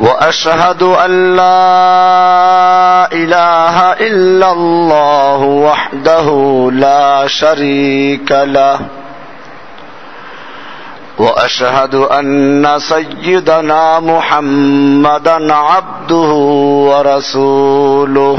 وأشهد أن لا إله إلا الله وحده لا شريك له. وأشهد أن سيدنا محمدا عبده ورسوله.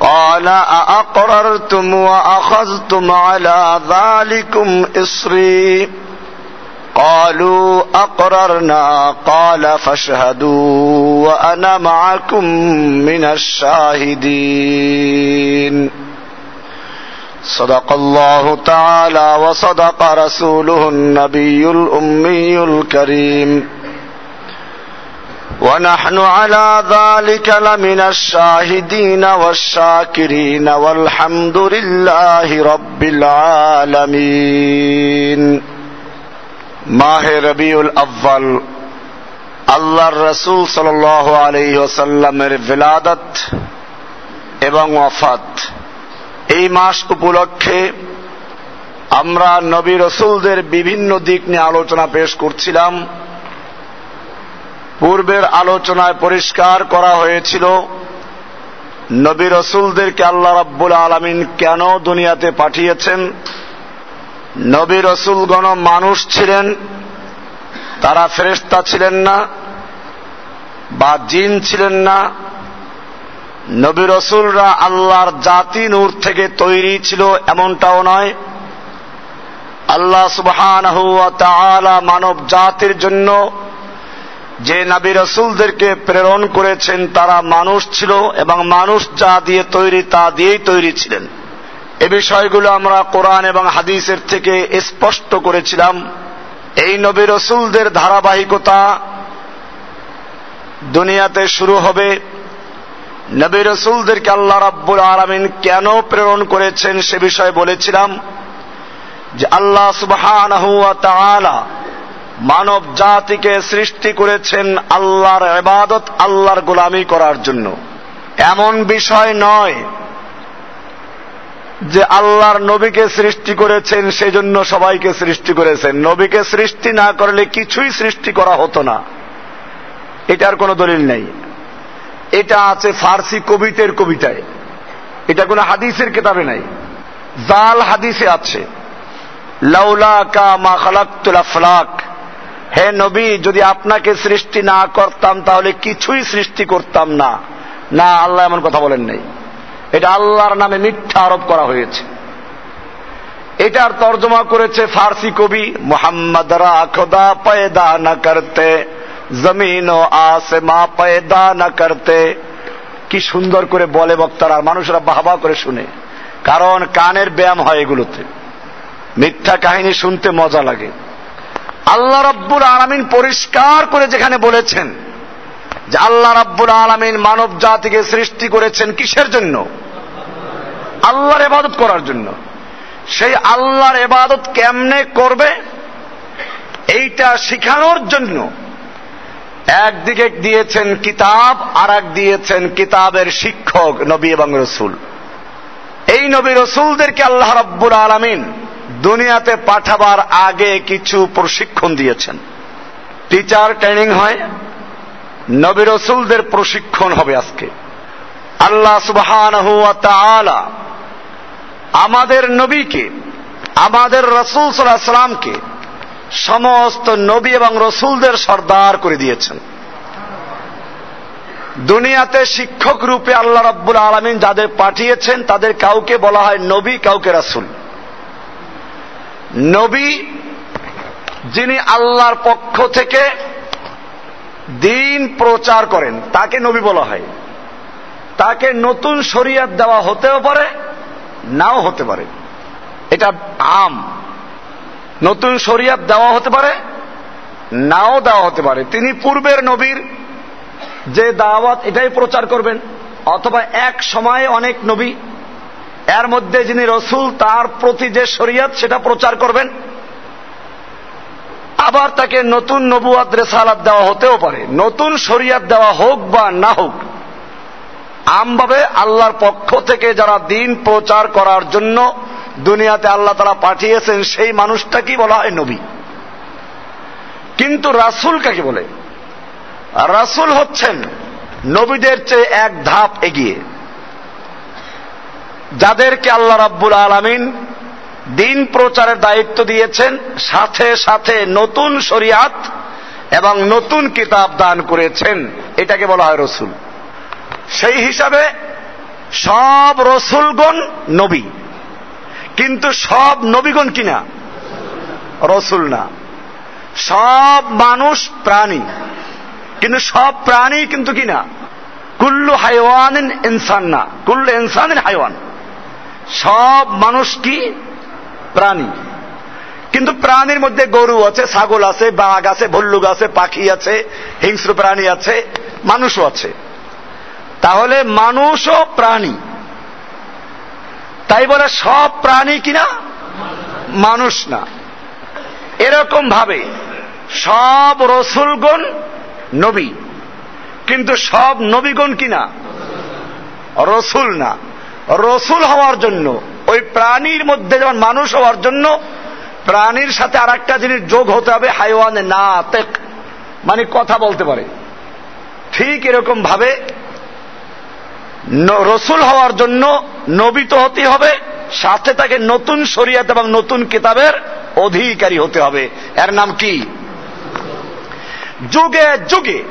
قال أأقررتم وأخذتم على ذلكم إصري؟ قالوا أقررنا. قال فاشهدوا وأنا معكم من الشاهدين. صدق الله تعالى وصدق رسوله النبي الأمي الكريم. ونحن على ذلك لمن الشاهدين والشاكرين والحمد لله رب العالمين মাহে রবিউল আব্বাল আল্লাহর রসুল সাল আলী ওসাল্লামের বিলাদত এবং ওয়াফাত এই মাস উপলক্ষে আমরা নবী রসুলদের বিভিন্ন দিক নিয়ে আলোচনা পেশ করছিলাম পূর্বের আলোচনায় পরিষ্কার করা হয়েছিল, নবী রসুলদেরকে আল্লাহ রাব্বুল আলমিন কেন দুনিয়াতে পাঠিয়েছেন? নবী রসুলগণ মানুষ ছিলেন, তারা ফেরেস্তা ছিলেন না, বা জিন ছিলেন না। নবী রসুলরা আল্লাহর জাতি নূর থেকে তৈরি ছিল এমনটাও নয়। আল্লাহ সুবহান মানব জাতির জন্য যে নাবি রসুলদেরকে প্রেরণ করেছেন, তারা মানুষ ছিল এবং মানুষ যা দিয়ে তৈরি, তা দিয়েই তৈরি ছিলেন। এ বিষয়গুলো আমরা কোরআন এবং হাদিসের থেকে স্পষ্ট করেছিলাম। এই নবী রসুলদের ধারাবাহিকতা দুনিয়াতে শুরু হবে। নবী রসুলদেরকে আল্লাহ রাব্বুল আলমিন কেন প্রেরণ করেছেন সে বিষয়ে বলেছিলাম যে আল্লাহ সুবাহ মানব জাতিকে সৃষ্টি করেছেন আল্লাহর এবাদত আল্লাহর গোলামি করার জন্য। এমন বিষয় নয় যে আল্লাহর নবীকে সৃষ্টি করেছেন, সেজন্য সবাইকে সৃষ্টি করেছেন। নবীকে সৃষ্টি না করলে কিছুই সৃষ্টি করা হতো না। এটার কোনো দলিল নেই। এটা আছে ফার্সি কবিতের কবিতায়। এটা কোনো হাদিসের কেতাবে নাই। জাল হাদিসে আছে। লাউলা কা মা খালাক্তুল আফলাক। হে নবী, যদি আপনাকে সৃষ্টি না করতাম, তাহলে কিছুই সৃষ্টি করতাম না। না, আল্লাহ এমন কথা বলেন নাই। এটা আল্লাহর নামে মিথ্যা আরোপ করা হয়েছে। এটার তর্জমা করেছে ফার্সি কবি মোহাম্মদ রা খোদা পয়দা না করতে জমিন ও মা পয়দা না করতে। কি সুন্দর করে বলে বক্তারা মানুষরা বাহবা করে শুনে। কারণ কানের ব্যায়াম হয় এগুলোতে। মিথ্যা কাহিনী শুনতে মজা লাগে। আল্লাহ রব্বুল আলমিন পরিষ্কার করে যেখানে বলেছেন যে আল্লাহ রাব্বুল আলমিন মানব জাতিকে সৃষ্টি করেছেন কিসের জন্য? আল্লাহর এবাদত করার জন্য। সেই আল্লাহর এবাদত কেমনে করবে? এইটা শিখানোর জন্য। একদিকে দিয়েছেন কিতাব আর এক দিয়েছেন কিতাবের শিক্ষক, নবী এবং রসুল। এই নবী রসুলদেরকে আল্লাহ রব্বুল আলমিন দুনিয়াতে পাঠাবার আগে কিছু প্রশিক্ষণ দিয়েছেন। টিচার ট্রেনিং হয়, নবী রসুলদের প্রশিক্ষণ হবে আজকে। আল্লাহ সুবহান আমাদের নবীকে, আমাদের রসুল সাল্লাহ সমস্ত নবী এবং রসুলদের সর্দার করে দিয়েছেন। দুনিয়াতে শিক্ষক রূপে আল্লাহ রাব্বুল আলমিন যাদের পাঠিয়েছেন, তাদের কাউকে বলা হয় নবী, কাউকে রাসুল। নবী, যিনি আল্লাহর পক্ষ থেকে দিন প্রচার করেন, তাকে নবী বলা হয়। তাকে নতুন শরিয়াত দেওয়া হতেও পারে, নাও হতে পারে। এটা আম। নতুন শরিয়াত দেওয়া হতে পারে, নাও দেওয়া হতে পারে। তিনি পূর্বের নবীর যে দাওয়াত, এটাই প্রচার করবেন, অথবা এক সময়ে অনেক নবী এর মধ্যে যিনি রসুল, তার প্রতি যে শরিয়াত, সেটা প্রচার করবেন। আবার তাকে নতুন নবুয়াদ রেসালাত দেওয়া হতেও পারে। নতুন শরিয়াত দেওয়া হোক বা না হোক, আমভাবে আল্লাহর পক্ষ থেকে যারা দিন প্রচার করার জন্য দুনিয়াতে আল্লাহ তারা পাঠিয়েছেন, সেই মানুষটাকেই বলা হয় নবী? কিন্তু রাসুল কাকে বলে? রাসুল হচ্ছেন নবীদের চেয়ে এক ধাপ এগিয়ে। যাদেরকে আল্লাহ রাব্বুল আলমিন দিন প্রচারের দায়িত্ব দিয়েছেন, সাথে সাথে নতুন শরিয়াত এবং নতুন কিতাব দান করেছেন, এটাকে বলা হয় রসুল। সেই হিসাবে সব রসুলগণ নবী, কিন্তু সব নবীগণ কিনা? রসুল না। সব মানুষ প্রাণী, কিন্তু সব প্রাণী কিন্তু কিনা? কুল্লু হাইওয়ান ইনসান না। কুল্লু ইনসান হাইওয়ান। সব মানুষ কি? প্রাণী। কিন্তু প্রাণীর মধ্যে গরু আছে, ছাগল আছে, বাঘ আছে, ভল্লুক আছে, পাখি আছে, হিংস্র প্রাণী আছে, মানুষও আছে। তাহলে মানুষও প্রাণী। তাই বলে সব প্রাণী কিনা মানুষ না। এরকম ভাবে সব রসুলগণ নবী। কিন্তু সব নবীগণ কিনা রসুল না। রসুল হওয়ার জন্য, ওই প্রাণীর মধ্যে যেমন মানুষ হওয়ার জন্য, প্রাণীর সাথে আর একটা জিনিস যোগ হতে হবে, হাইওয়ানে না তেক মানে কথা বলতে পারে। ঠিক এরকম ভাবে রসুল হওয়ার জন্য নবী তো হতে হবে, সাথে তাকে নতুন শরিয়াত এবং নতুন কিতাবের অধিকারী হতে হবে। এর নাম কি? যুগে যুগে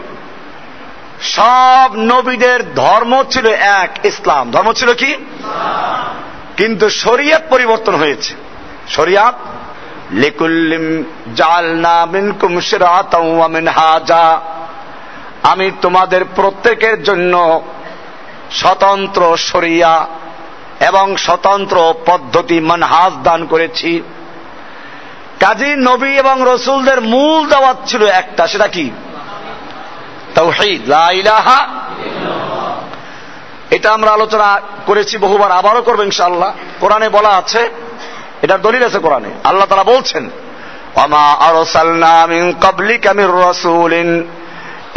সব নবীদের ধর্ম ছিল এক, ইসলাম। ধর্ম ছিল কি? কিন্তু শরিয়াত পরিবর্তন হয়েছে। শরিয়াত, লিকুল্লিম জালনা মিনকুম শিরাতাও ওয়া আমি তোমাদের প্রত্যেকের জন্য স্বতন্ত্র শরিয়া এবং স্বতন্ত্র পদ্ধতি মানহাজ দান করেছি। কাজী নবী এবং রসুলদের মূল দাওয়াত ছিল একটা, সেটা কি? তৌহিদ ইলাহা এটা আমরা আলোচনা করেছি বহুবার, আবারও করব ইনশাআল্লাহ। কোরআনে বলা আছে, এটার দলিল আছে কোরআনে। আল্লাহ তারা বলছেন অমা আরসালনা মিন ক্বাবলিকা মির রাসূলিন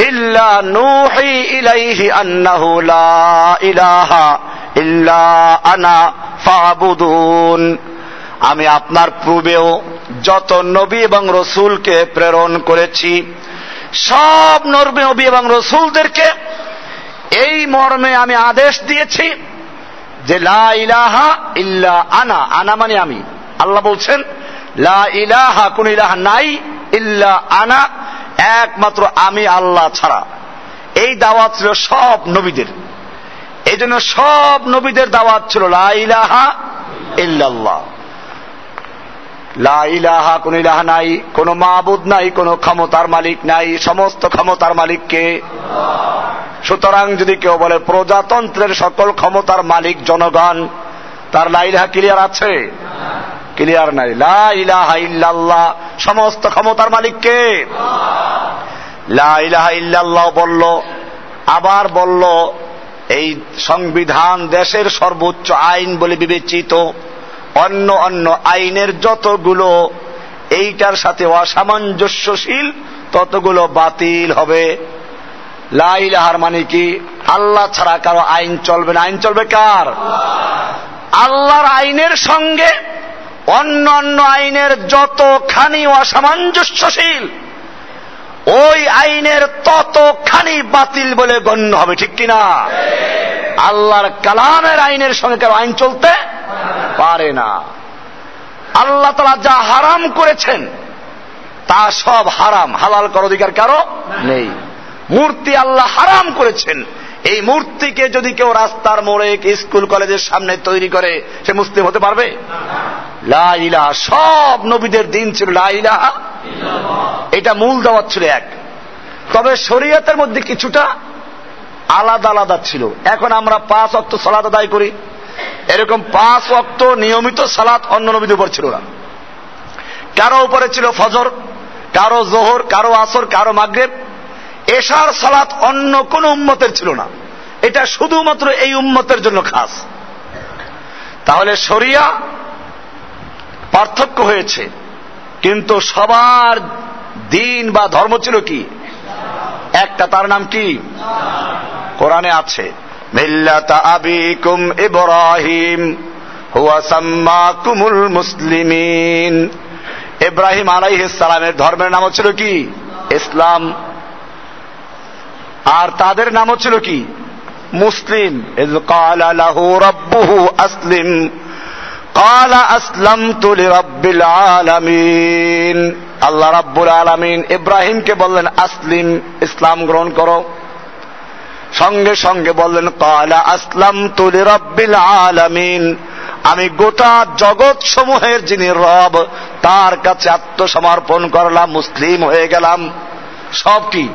ইল্লা নুহি ইলাইহি আন্নাহু লা ইলাহা ইল্লা আনা ফাবুদুন। আমি আপনার পূর্বেও যত নবী এবং রসুলকে প্রেরণ করেছি সব নবী এবং রসুলদেরকে এই মর্মে আমি আদেশ দিয়েছি যে লা ইলাহা ইল্লা আনা আনা মানে আমি। আল্লাহ বলছেন, লা ইলাহা, কোন ইলাহা নাই, ইল্লা আনা, একমাত্র আমি আল্লাহ ছাড়া। এই দাওয়াত ছিল সব নবীদের। এই জন্য সব নবীদের দাওয়াত ছিল লা ইলাহা ইল্লাল্লাহ। লা ইলাহা, কোন ইলাহা নাই, কোন মাহবুদ নাই, কোন ক্ষমতার মালিক নাই, সমস্ত ক্ষমতার মালিককে। সুতরাং যদি কেউ বলে প্রজাতন্ত্রের সকল ক্ষমতার মালিক জনগণ, তার লাইলাহা ক্লিয়ার আছে? ক্লিয়ার নাই। লা ইলাহা ইল্লাল্লাহ, সমস্ত ক্ষমতার মালিককে। লা ইলাহা ইল্লাল্লাহ বলল, আবার বলল, এই সংবিধান দেশের সর্বোচ্চ আইন বলে বিবেচিত। অন্য অন্য আইনের যতগুলো এইটার সাথে অসামঞ্জস্যশীল, ততগুলো বাতিল হবে। লাইলাহার মানে কি? আল্লাহ ছাড়া কারও আইন চলবে না। আইন চলবে কার? আল্লাহর আইনের সঙ্গে অন্য অন্য আইনের যতখানি অসামঞ্জস্যশীল, ওই আইনের ততখানি বাতিল বলে গণ্য হবে। ঠিক কিনা? আল্লাহর কালামের আইনের সঙ্গে কারও আইন চলতে পারে না। আল্লাহ তালা যা হারাম করেছেন, তা সব হারাম। হালাল কর অধিকার কারও নেই। মূর্তি আল্লাহ হারাম করেছেন। এই মূর্তিকে যদি কেউ রাস্তার মোড়ে স্কুল কলেজের সামনে তৈরি করে, সে মুসলিম হতে পারবে? লাইলা সব নবীদের দিন ছিল লাইলা এটা মূল দাওয়াত ছিল এক। তবে শরীয়তের মধ্যে কিছুটা আলাদা আলাদা ছিল। এখন আমরা পাঁচ অক্ট সালাদ আদায় করি। এরকম পাঁচ অক্ট নিয়মিত সালাত অন্য নবীদের উপর ছিল না। কারও উপরে ছিল ফজর, কারও জোহর, কারও আসর, কারও মাগরেব। এশার সালাত অন্য কোন উম্মতের ছিল না। এটা শুধুমাত্র এই উম্মতের জন্য খাস। তাহলে শরিয়া পার্থক্য হয়েছে। কিন্তু সবার দিন বা ধর্ম ছিল কি? একটা, তার নাম কি? কোরআনে আছে। মিল্লাতা আবিকুম ইব্রাহিম, হুয়া সাম্মাকুমুল মুসলিমিন। ইব্রাহিম আলাইহিস সালামের ধর্মের নাম ছিল কি? ইসলাম। আর তাদের নাম ছিল কি? মুসলিম। আসলিম কালা আসলাম। তুলি রব্বিল আলামিন। আল্লাহ রাব্বুল আলামিন ইব্রাহিমকে বললেন, আসলিম, ইসলাম গ্রহণ করো। সঙ্গে সঙ্গে বললেন, কালা আসলাম তুলি রব্বিল আলামিন। আমি গোটা জগৎ সমূহের যিনি রব, তার কাছে আত্মসমর্পণ করলাম, মুসলিম হয়ে গেলাম। সব কি?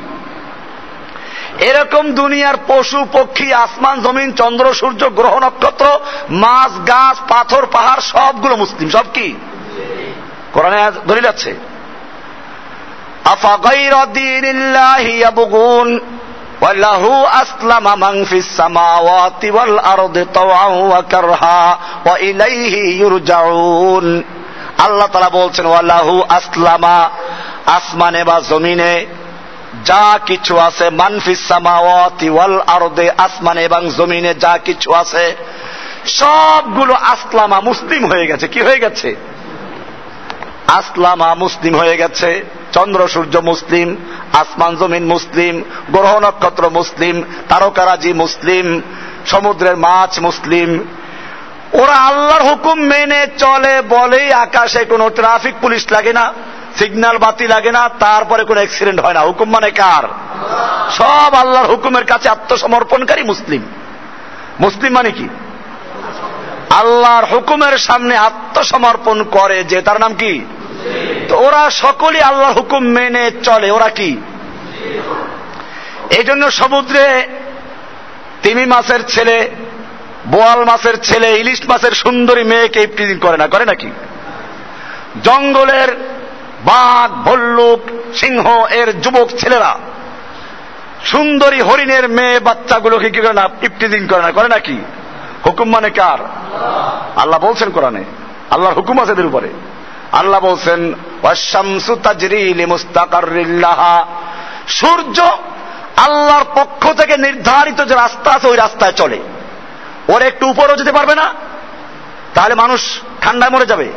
এরকম দুনিয়ার পশু, পক্ষী, আসমান, জমিন, চন্দ্র, সূর্য, গ্রহ, নক্ষত্র, মাছ, গাছ, পাথর, পাহাড়, সবগুলো মুসলিম। সব কি? কোরআনে ধরে যাচ্ছে وله أسلم من في السماوات والأرض طوعا وكرها وإليه يرجعون আল্লাহ তালা বলছেন ওয়াল্লাহু আসলামা আসমানে বা জমিনে যা কিছু আছে মানফিস সামাওয়াতি ওয়াল আরদে আসমানে এবং জমিনে যা কিছু আছে সবগুলো আসলামা মুসলিম হয়ে গেছে কি হয়ে গেছে আসলামা মুসলিম হয়ে গেছে চন্দ্র, সূর্য মুসলিম, আসমান, জমিন মুসলিম, গ্রহ নক্ষত্র মুসলিম, তারকারাজি মুসলিম, সমুদ্রের মাছ মুসলিম। ওরা আল্লাহর হুকুম মেনে চলে বলেই আকাশে কোনো ট্রাফিক পুলিশ লাগে না, সিগন্যাল বাতি লাগে না, তারপরে কোনো অ্যাক্সিডেন্ট হয় না। হুকুম মানে কার? সব আল্লাহর হুকুমের কাছে আত্মসমর্পণকারী মুসলিম। মুসলিম মানে কি? আল্লাহর হুকুমের সামনে আত্মসমর্পণ করে যে, তার নাম কি? তো ওরা সকলেই আল্লাহর হুকুম মেনে চলে। ওরা কি? এই জন্য সমুদ্রে তিমি মাছের ছেলে, বোয়াল মাছের ছেলে, ইলিশ মাছের সুন্দরী মেয়েকে ইফটিজিং করে না। করে নাকি? জঙ্গলের বাঘ, ভল্লুক, সিংহ, এর যুবক ছেলেরা, সুন্দরী হরিণের মেয়ে বাচ্চাগুলোকে কি করে না ইফটিজিং করে না। করে নাকি? হুকুম মানে কার? আল্লাহ বলছেন কোরআনে, আল্লাহর হুকুম আছে এদের উপরে। আল্লাহ বলছেন সূর্য আল্লাহর পক্ষ থেকে নির্ধারিত যে রাস্তা আছে, ওই রাস্তায় চলে। ওর একটু উপরেও যেতে পারবে না, তাহলে মানুষ ঠান্ডায় মরে যাবে।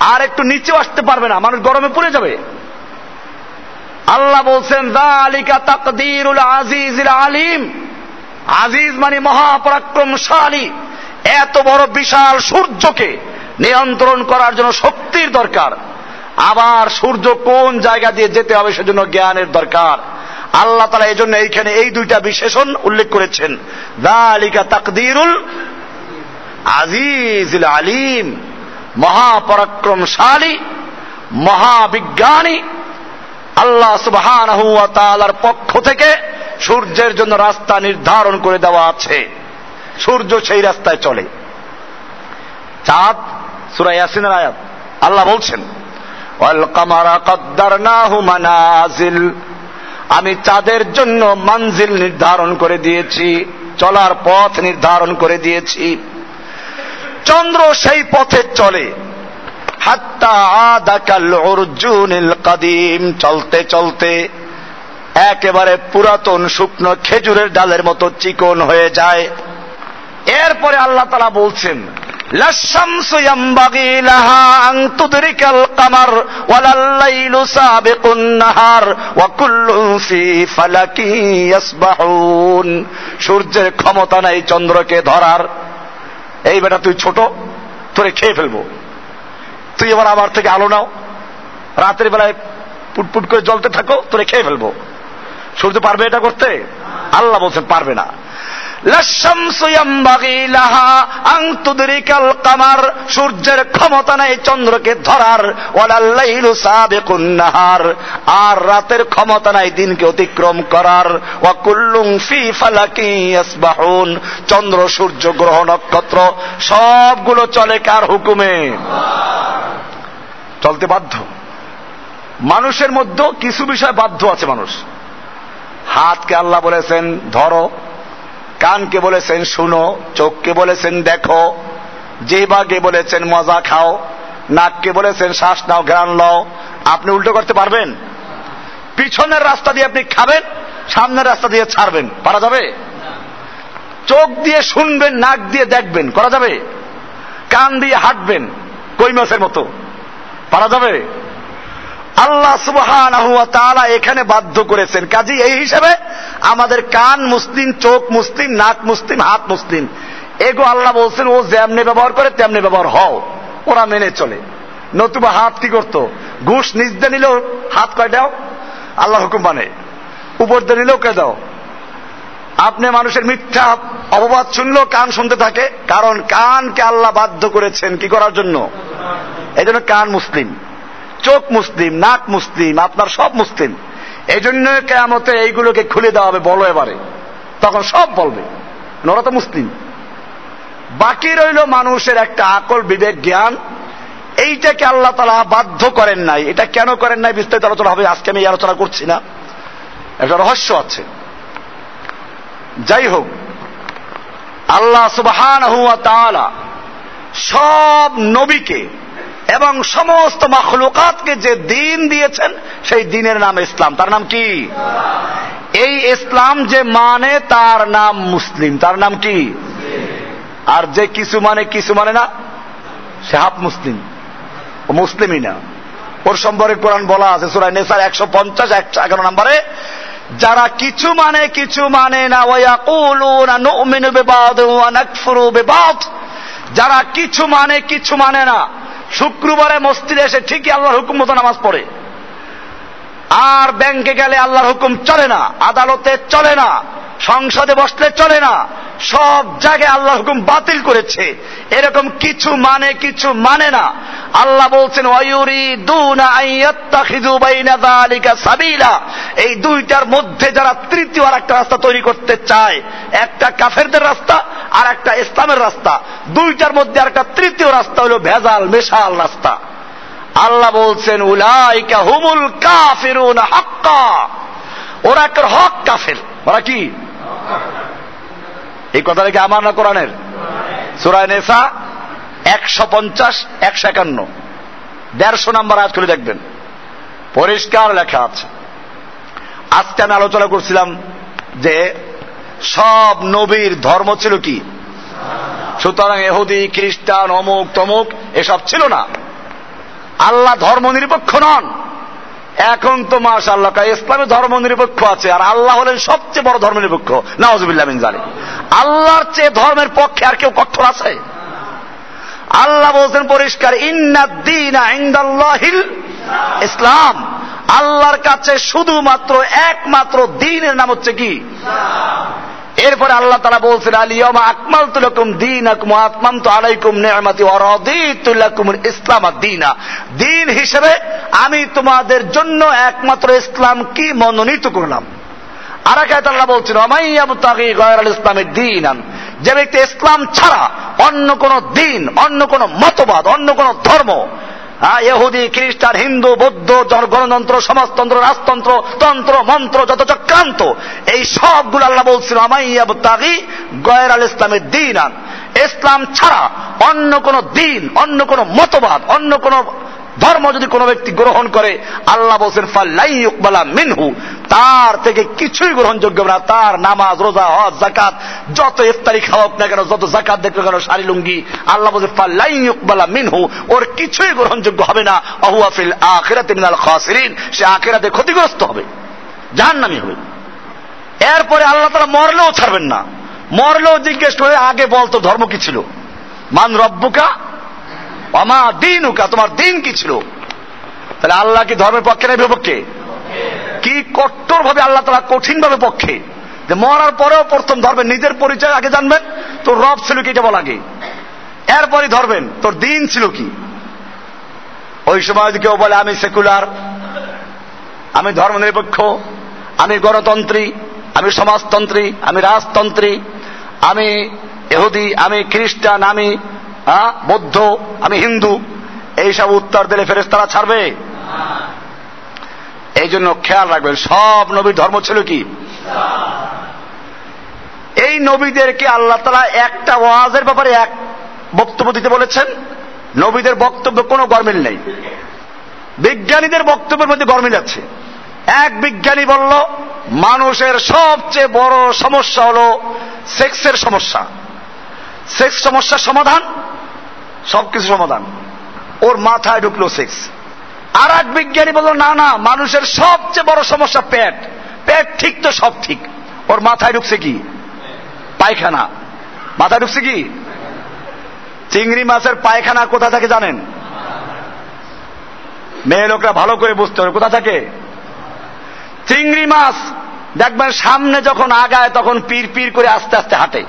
আর একটু নিচেও আসতে পারবে না, মানুষ গরমে পড়ে যাবে। আল্লাহ বলছেন দালিকা তাকদিরুল আজিজ আলিম। আজিজ মানে মহাপরাক্রমশালী, এত বড় বিশাল সূর্যকে নিয়ন্ত্রণ করার জন্য শক্তির দরকার। আবার সূর্য কোন জায়গা দিয়ে যেতে হবে সেজন্য জ্ঞানের দরকার। আল্লাহ তারা এই জন্য এইখানে এই দুইটা বিশেষণ উল্লেখ করেছেন। দালিকা তাকদিরুল আজিজ আলিম, মহাপরাক্রমশালী, মহাবিজ্ঞানী। আল্লাহ সুবাহার পক্ষ থেকে সূর্যের জন্য রাস্তা নির্ধারণ করে দেওয়া আছে। সূর্য সেই রাস্তায় চলে। চাঁদ, সুরা ইয়াসিনের আয়াত। আল্লাহ বলছেন আমি চাঁদের জন্য মানজিল নির্ধারণ করে দিয়েছি, চলার পথ নির্ধারণ করে দিয়েছি। চন্দ্র সেই পথে চলে। কাদিম। চলতে চলতে একেবারে পুরাতন শুকনো খেজুরের ডালের মতো চিকন হয়ে যায়। এরপরে আল্লাহ তালা বলছেন للشمس ينبغي لها أن تدرك القمر ولا الليل سابق النهار وكل في فلك يسبحون সূর্যের ক্ষমতা নাই চন্দ্রকে ধরার এই বেটা তুই ছোট তোরে খেয়ে ফেলবো তুই এবার আমার থেকে আলো নাও রাতের বেলায় পুটপুট করে জ্বলতে থাকো তোরে খেয়ে ফেলবো সূর্য পারবে এটা করতে আল্লাহ বলছেন পারবে না সূর্যের ক্ষমতা নেই চন্দ্রকে ধরার নাহার, আর রাতের ক্ষমতা নাই দিনকে অতিক্রম করার ফি চন্দ্র, সূর্য, গ্রহ, নক্ষত্র, সবগুলো চলে কার হুকুমে? চলতে বাধ্য। মানুষের মধ্যে কিছু বিষয় বাধ্য আছে মানুষ। হাতকে আল্লাহ বলেছেন, ধরো কানকে বলেছেন শুনো, চোখকে বলেছেন দেখো, জিহ্বাকে বলেছেন মজা খাও, নাককে বলেছেন শ্বাস নাও, ঘ্রাণ লও। আপনি উল্টো করতে পারবেন? পিছনের রাস্তা দিয়ে আপনি খাবেন, সামনের রাস্তা দিয়ে ছাড়বেন। পারা যাবে? চোখ দিয়ে শুনবেন, নাক দিয়ে দেখবেন। করা যাবে? কান দিয়ে হাঁটবেন কই মাছের মতো। পারা যাবে? আল্লাহ সুবহান এখানে বাধ্য করেছেন। কাজী এই হিসাবে আমাদের কান মুসলিম, চোখ মুসলিম, নাক মুসলিম, হাত মুসলিম। এগো আল্লাহ বলছেন, ও যেমনি ব্যবহার করে, তেমনি ব্যবহার হও। ওরা মেনে চলে। নতুবা হাত কি করতো? ঘুষ নিজ দিয়ে নিলেও হাত কয় দাও? আল্লাহ হুকুম মানে। উপর দিয়ে নিলেও কে দাও? আপনি মানুষের মিথ্যা অপবাদ শুনলেও কান শুনতে থাকে। কারণ কানকে আল্লাহ বাধ্য করেছেন কি করার জন্য? এই কান মুসলিম। চোখ মুসলিম, নাক মুসলিম, আপনার সব মুসলিম। এই জন্য কেমতে এইগুলোকে খুলে দেওয়া হবে, বলো এবারে। তখন সব বলবে। ওরা তো মুসলিম। বাকি রইল মানুষের একটা আকল, বিবেক, জ্ঞান। এইটাকে আল্লাহ তালা বাধ্য করেন নাই। এটা কেন করেন নাই বিস্তারিত আলোচনা হবে, আজকে আমি এই আলোচনা করছি না। একটা রহস্য আছে। যাই হোক, আল্লাহ সুবহান সব নবীকে এবং সমস্ত মখলুকাতকে যে দিন দিয়েছেন, সেই দিনের নাম ইসলাম। তার নাম কি? এই ইসলাম যে মানে তার নাম মুসলিম। তার নাম কি? আর যে কিছু মানে কিছু মানে না, সে হাফ মুসলিম। মুসলিমই না। ওর সম্পর্কে কোরআন বলা আছে সুরাই নেসার একশো পঞ্চাশ, একশো এগারো নম্বরে, যারা কিছু মানে কিছু মানে না যারা কিছু মানে কিছু মানে না শুক্রবারে মসজিদে এসে ঠিকই আল্লাহর হুকুম মতো নামাজ পড়ে। আর ব্যাংকে গেলে আল্লাহর হুকুম চলে না, আদালতে চলে না, সংসদে বসলে চলে না, সব জায়গায় আল্লাহ হুকুম বাতিল করেছে। এরকম কিছু মানে কিছু মানে না। আল্লাহ বলছেন এই দুইটার মধ্যে যারা তৃতীয় আর একটা রাস্তা তৈরি করতে চায়, একটা কাফেরদের রাস্তা আর একটা ইসলামের রাস্তা। দুইটার মধ্যে আর একটা তৃতীয় রাস্তা হলো ভেজাল, মেশাল রাস্তা। আল্লাহ বলছেন, উলাইকা হুমুল কাফিরুন হাক্কা। ওরা একটা হক কাফের। ওরা কি? এই কথাটা কি আমার না কোরআনের? সুরায় নেশা একশো পঞ্চাশ, একশো একান্ন। দেড়শো নাম্বার আজ করে দেখবেন। পরিষ্কার লেখা আছে। আজকে আমি আলোচনা করছিলাম যে সব নবীর ধর্ম ছিল কি? সুতরাং এহুদি, খ্রিস্টান, অমুক, তমুক, এসব ছিল না। আল্লাহ ধর্ম নিরপেক্ষ নন। এখন তো মাস আল্লাহ ইসলামে ধর্ম নিরপেক্ষ আছে, আর আল্লাহ হলেন সবচেয়ে বড় ধর্ম নিরপেক্ষ নওয়াজবিল্লাহ জানি আল্লাহর চেয়ে ধর্মের পক্ষে আর কেউ কঠোর আছে? আল্লাহ বলছেন পরিষ্কার ইসলাম। আল্লাহর কাছে শুধুমাত্র একমাত্র দিনের নাম হচ্ছে কি? এরপরে আল্লাহ তালা বলছেন আলিয়মা আকমাল তুলকুম দিন আকুম আত্মাম তো আলাইকুম নেমাতি অরদিতুল্লাকুম ইসলাম দিনা দিন হিসেবে আমি তোমাদের জন্য একমাত্র ইসলাম কি মনোনীত করলাম। আর এক আল্লাহ বলছেন অমাইয়াবু তাগি গয়রাল ইসলামের দিন যে ব্যক্তি ইসলাম ছাড়া অন্য কোন দিন, অন্য কোন মতবাদ, অন্য কোন ধর্ম ইহুদি, খ্রিস্টান, হিন্দু, বৌদ্ধ গণতন্ত্র সমাজতন্ত্র, রাজতন্ত্র, তন্ত্র, মন্ত্র, যত চক্রান্ত, এই সবগুলো আল্লাহ বলছিল আমাইয়াবতাগি গয়ের আল ইসলামের দিন আন। ইসলাম ছাড়া অন্য কোন দিন, অন্য কোন মতবাদ, অন্য কোন ধর্ম যদি কোনো ব্যক্তি গ্রহণ করে, আল্লাহ বলছেন, ফাল্লাই ইকবালা মিনহু। তার থেকে কিছুই গ্রহণযোগ্য না। তার নামাজ, রোজা, হজ জাকাত যত ইফতারি খাওয়াক না কেন, যত জাকাত দেখবে কেন, শাড়ি, লুঙ্গি, আল্লাহ ফাল্লাই ইকবালা মিনহু। ওর কিছুই গ্রহণযোগ্য হবে না। অহুয়াফিল আখিরাতে মিনাল খাসিরিন। সে আখেরাতে ক্ষতিগ্রস্ত হবে, জাহান্নামী হবে। এরপরে আল্লাহ তারা মরলেও ছাড়বেন না। মরলেও জিজ্ঞেস করে, আগে বলতো ধর্ম কি ছিল? মান রব্বুকা অমা দিনুকা, তোমার দিন কি ছিল? তাহলে আল্লাহ কি ধর্মের পক্ষে না বিপক্ষে? কি কট্টর ভাবে আল্লাহ তারা কঠিন ভাবে পক্ষে? যে মরার পরেও প্রথম ধরবেন নিজের পরিচয় আগে জানবেন, তোর রব ছিল কি এটা বল আগে। এরপরই ধরবেন, তোর দিন ছিল কি? ওই সময় যদি কেউ বলে, আমি সেকুলার, আমি ধর্মনিরপেক্ষ, আমি গণতন্ত্রী, আমি সমাজতন্ত্রী, আমি রাজতন্ত্রী, আমি এহুদি আমি খ্রিস্টান, আমি আহ, বৌদ্ধ? আমি হিন্দু। এইসব উত্তর দিলে ফেরেস্তারা ছাড়বে? এই জন্য খেয়াল রাখবেন সব নবীর ধর্ম ছিল কি? এই নবীদেরকে আল্লাহ তালা একটা ওয়াজের ব্যাপারে এক বক্তব্য দিতে বলেছেন। নবীদের বক্তব্য কোনো গরমিল নেই। বিজ্ঞানীদের বক্তব্যের মধ্যে গরমিল আছে। এক বিজ্ঞানী বলল মানুষের সবচেয়ে বড় সমস্যা হল সেক্সের সমস্যা। সেক্স সমস্যার সমাধান, সবকিছু সমাধান। ওর মাথায় ঢুকলো সেক্স আর এক বিজ্ঞানী বলল, না না, মানুষের সবচেয়ে বড় সমস্যা পেট। পেট ঠিক তো সব ঠিক। ওর মাথায় ঢুকছে কি? পায়খানা। মাথায় ঢুকছে কি? চিংড়ি মাছের পায়খানা কোথা থেকে জানেন? মেয়ে লোকরা ভালো করে বুঝতে হবে, কোথা থেকে? চিংড়ি মাছ, দেখবেন সামনে যখন আগায়, তখন পীর পীর করে আস্তে আস্তে হাঁটে,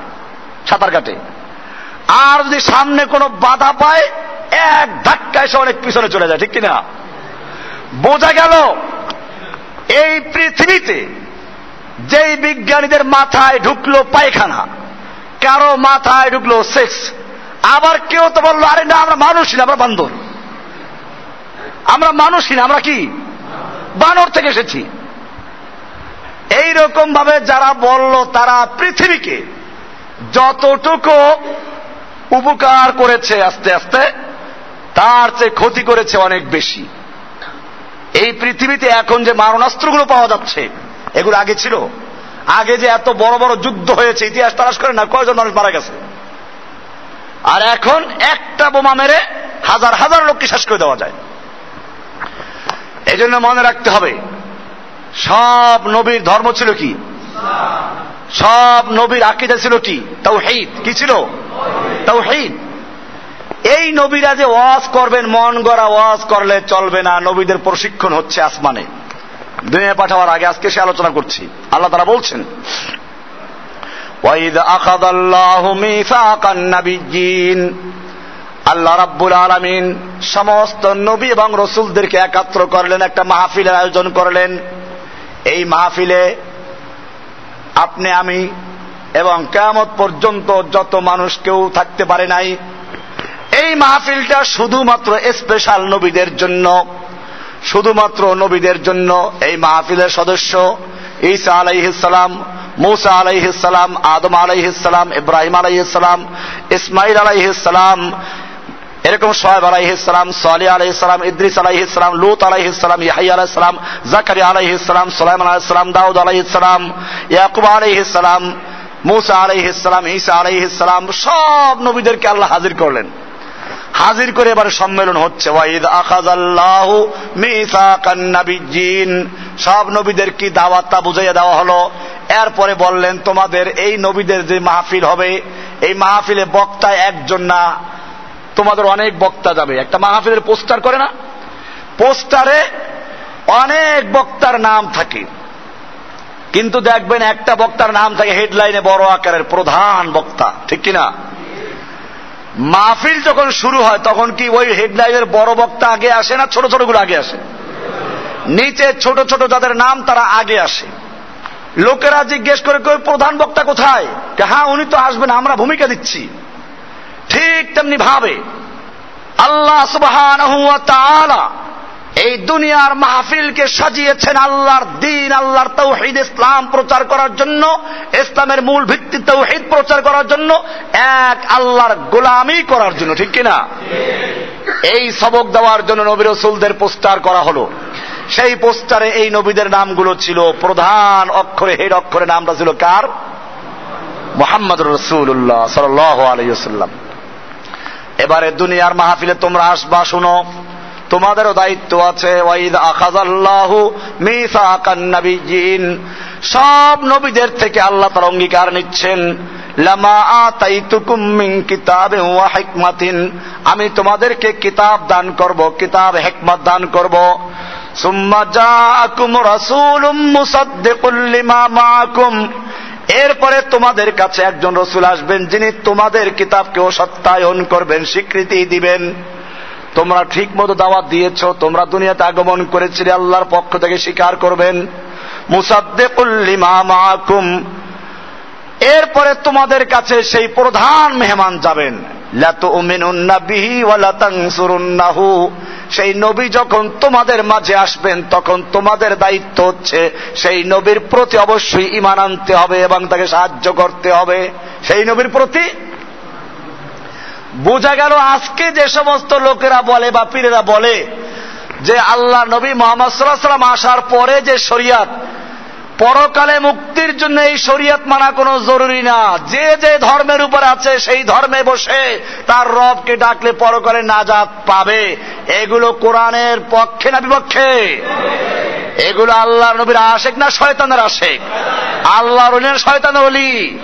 সাঁতার কাটে। আর যদি সামনে কোনো বাধা পায়, এক ধাক্কায় সে অনেক পিছনে চলে যায়, ঠিক কিনা? বোঝা গেল, এই পৃথিবীতে যেই বিজ্ঞানীদের মাথায় ঢুকলো পায়খানা, কারও মাথায় ঢুকলো সেক্স, আবার কেউ তো বলল, আরে না, আমরা মানুষ না, আমরা বান্দর। আমরা মানুষই না, আমরা কি? বানর থেকে এসেছি। এই রকম ভাবে যারা বলল, তারা পৃথিবীকে যতটুকু উপকার করেছে আস্তে আস্তে, তার চেয়ে ক্ষতি করেছে অনেক বেশি। এই পৃথিবীতে এখন যে মারণাস্ত্রগুলো পাওয়া যাচ্ছে, এগুলো আগে ছিল। আগে যে এত বড় বড় যুদ্ধ হয়েছে, ইতিহাস তালাশ করে না, কয়জন মানুষ মারা গেছে? আর এখন একটা বোমা মেরে হাজার হাজার লোককে শেষ করে দেওয়া যায়। এই জন্য মনে রাখতে হবে, সব নবীর ধর্ম ছিল কি? সব নবীর আকিদা ছিল কি? তাও হেদ কি ছিল? তাও হেদ এই নবীরা যে ওয়াজ করবেন, মন গড়া ওয়াজ করলে চলবে না, নবীদের প্রশিক্ষণ হচ্ছে আসমানে। দুনিয়া পাঠাবার আগে আজকে সে আলোচনা করছি। আল্লাহ তারা বলছেন আল্লাহ রাব্বুল আলামিন সমস্ত নবী এবং রসুলদেরকে একাত্র করলেন, একটা মাহফিলের আয়োজন করলেন। এই মাহফিলে আপনি, আমি এবং কেমত পর্যন্ত যত মানুষ কেউ থাকতে পারে নাই এই মাহফিলটা শুধুমাত্র স্পেশাল নবীদের জন্য শুধুমাত্র নবীদের জন্য এই মাহফিলের সদস্য ঈসা আলাইহিসালাম মুসা আলাইহিসালাম আদম আলাইহিসালাম ইব্রাহিম আলাইহিসালাম ইসমাইল আলাইহিসালাম এরকম সোহেব আলাইহিসালাম সালি আলাইহিসালাম ইদ্রিস আলাইহিসালাম লুত আলাইহিসালাম ইয়াহি আলাইহিসালাম জাকারিয়া আলাইহিসালাম সুলাইমান আলাইহিসালাম দাউদ আলাইহিসালাম ইয়াকুব আলাইহিসালাম মুসা আলাইহিসালাম ঈসা আলাইহিসালাম সব নবীদেরকে আল্লাহ হাজির করলেন। হাজির করে এবার সম্মেলন হচ্ছে। ওয়াইদ মিসাকান নাবিয়্যিন। সব নবীদের কি দাওয়াতটা বুঝাইয়া দেওয়া হলো। এরপরে বললেন, তোমাদের এই নবীদের যে মাহফিল হবে, এই মাহফিলে বক্তা একজন না। তোমাদের অনেক বক্তা যাবে। একটা মাহফিলের পোস্টার করে না। পোস্টারে অনেক বক্তার নাম থাকে। কিন্তু দেখবেন একটা বক্তার নাম থাকে হেডলাইনে বড় আকারের প্রধান বক্তা, ঠিক কিনা? মাহফিল যখন শুরু হয়, তখন কি ওই হেডলাইনের বড় বক্তা আগে আসে না ছোট ছোটগুলো আগে আসে? নিচে ছোট ছোট যাদের নাম তারা আগে আসে। লোকেরা জিজ্ঞেস করে প্রধান বক্তা কোথায়? হ্যাঁ উনি তো আসবেন, আমরা ভূমিকা দিচ্ছি। ঠিক তেমনি ভাবে আল্লাহ সুবাহ এই দুনিয়ার মাহফিলকে সাজিয়েছেন আল্লাহর দিন, আল্লাহর তৌহিদ, ইসলাম প্রচার করার জন্য, ইসলামের মূল ভিত্তি তৌহিদ প্রচার করার জন্য, এক আল্লাহর গোলামি করার জন্য, ঠিক কিনা? এই সবক দেওয়ার জন্য নবী রসুলদের পোস্টার করা হলো। সেই পোস্টারে এই নবীদের নামগুলো ছিল প্রধান অক্ষরে, হেড অক্ষরে নামটা ছিল কার? মোহাম্মদ রসুল্লাহ সাল আলাইসাল্লাম এবারে দুনিয়ার মাহফিলে তোমরা আসবা, শুনো। তোমাদেরও দায়িত্ব আছে সব নবীদের থেকে আল্লাহ তার অঙ্গীকার নিচ্ছেন। লামা কিতাবিন ওয়া আমি তোমাদেরকে কিতাব দান করব, কিতাব হিকমত দান করব। সুম্মা এরপরে তোমাদের কাছে একজন রসুল আসবেন, যিনি তোমাদের কিতাবকেও সত্যায়ন করবেন, স্বীকৃতি দিবেন। তোমরা ঠিক মতো দাওয়াত দিয়েছ, তোমরা দুনিয়াতে আগমন করেছিলে, আল্লাহর পক্ষ থেকে স্বীকার করবেন। মুসাদ্দেকুল্লিমাকুম এরপরে তোমাদের কাছে সেই প্রধান মেহমান যাবেন। সেই নবী যখন তোমাদের মাঝে আসবেন, তখন তোমাদের দায়িত্ব হচ্ছে সেই নবীর প্রতি অবশ্যই ইমান আনতে হবে এবং তাকে সাহায্য করতে হবে। সেই নবীর প্রতি বোঝা গেল আজকে যে সমস্ত লোকেরা বলে বা পীরেরা বলে যে আল্লাহ নবী মোহাম্মদ সাল্লাম আসার পরে যে শরিয়াত, পরকালে মুক্তির জন্য এই শরিয়ত মানা কোনো জরুরি না। যে যে ধর্মের উপর আছে সেই ধর্মে বসে তার রবকে ডাকলে পরকালে নাজাত পাবে। এগুলো কোরআনের পক্ষে না বিপক্ষে? এগুলো আল্লাহ নবীর আশেক না শয়তানের আশেক? আল্লাহর শয়তান অলি?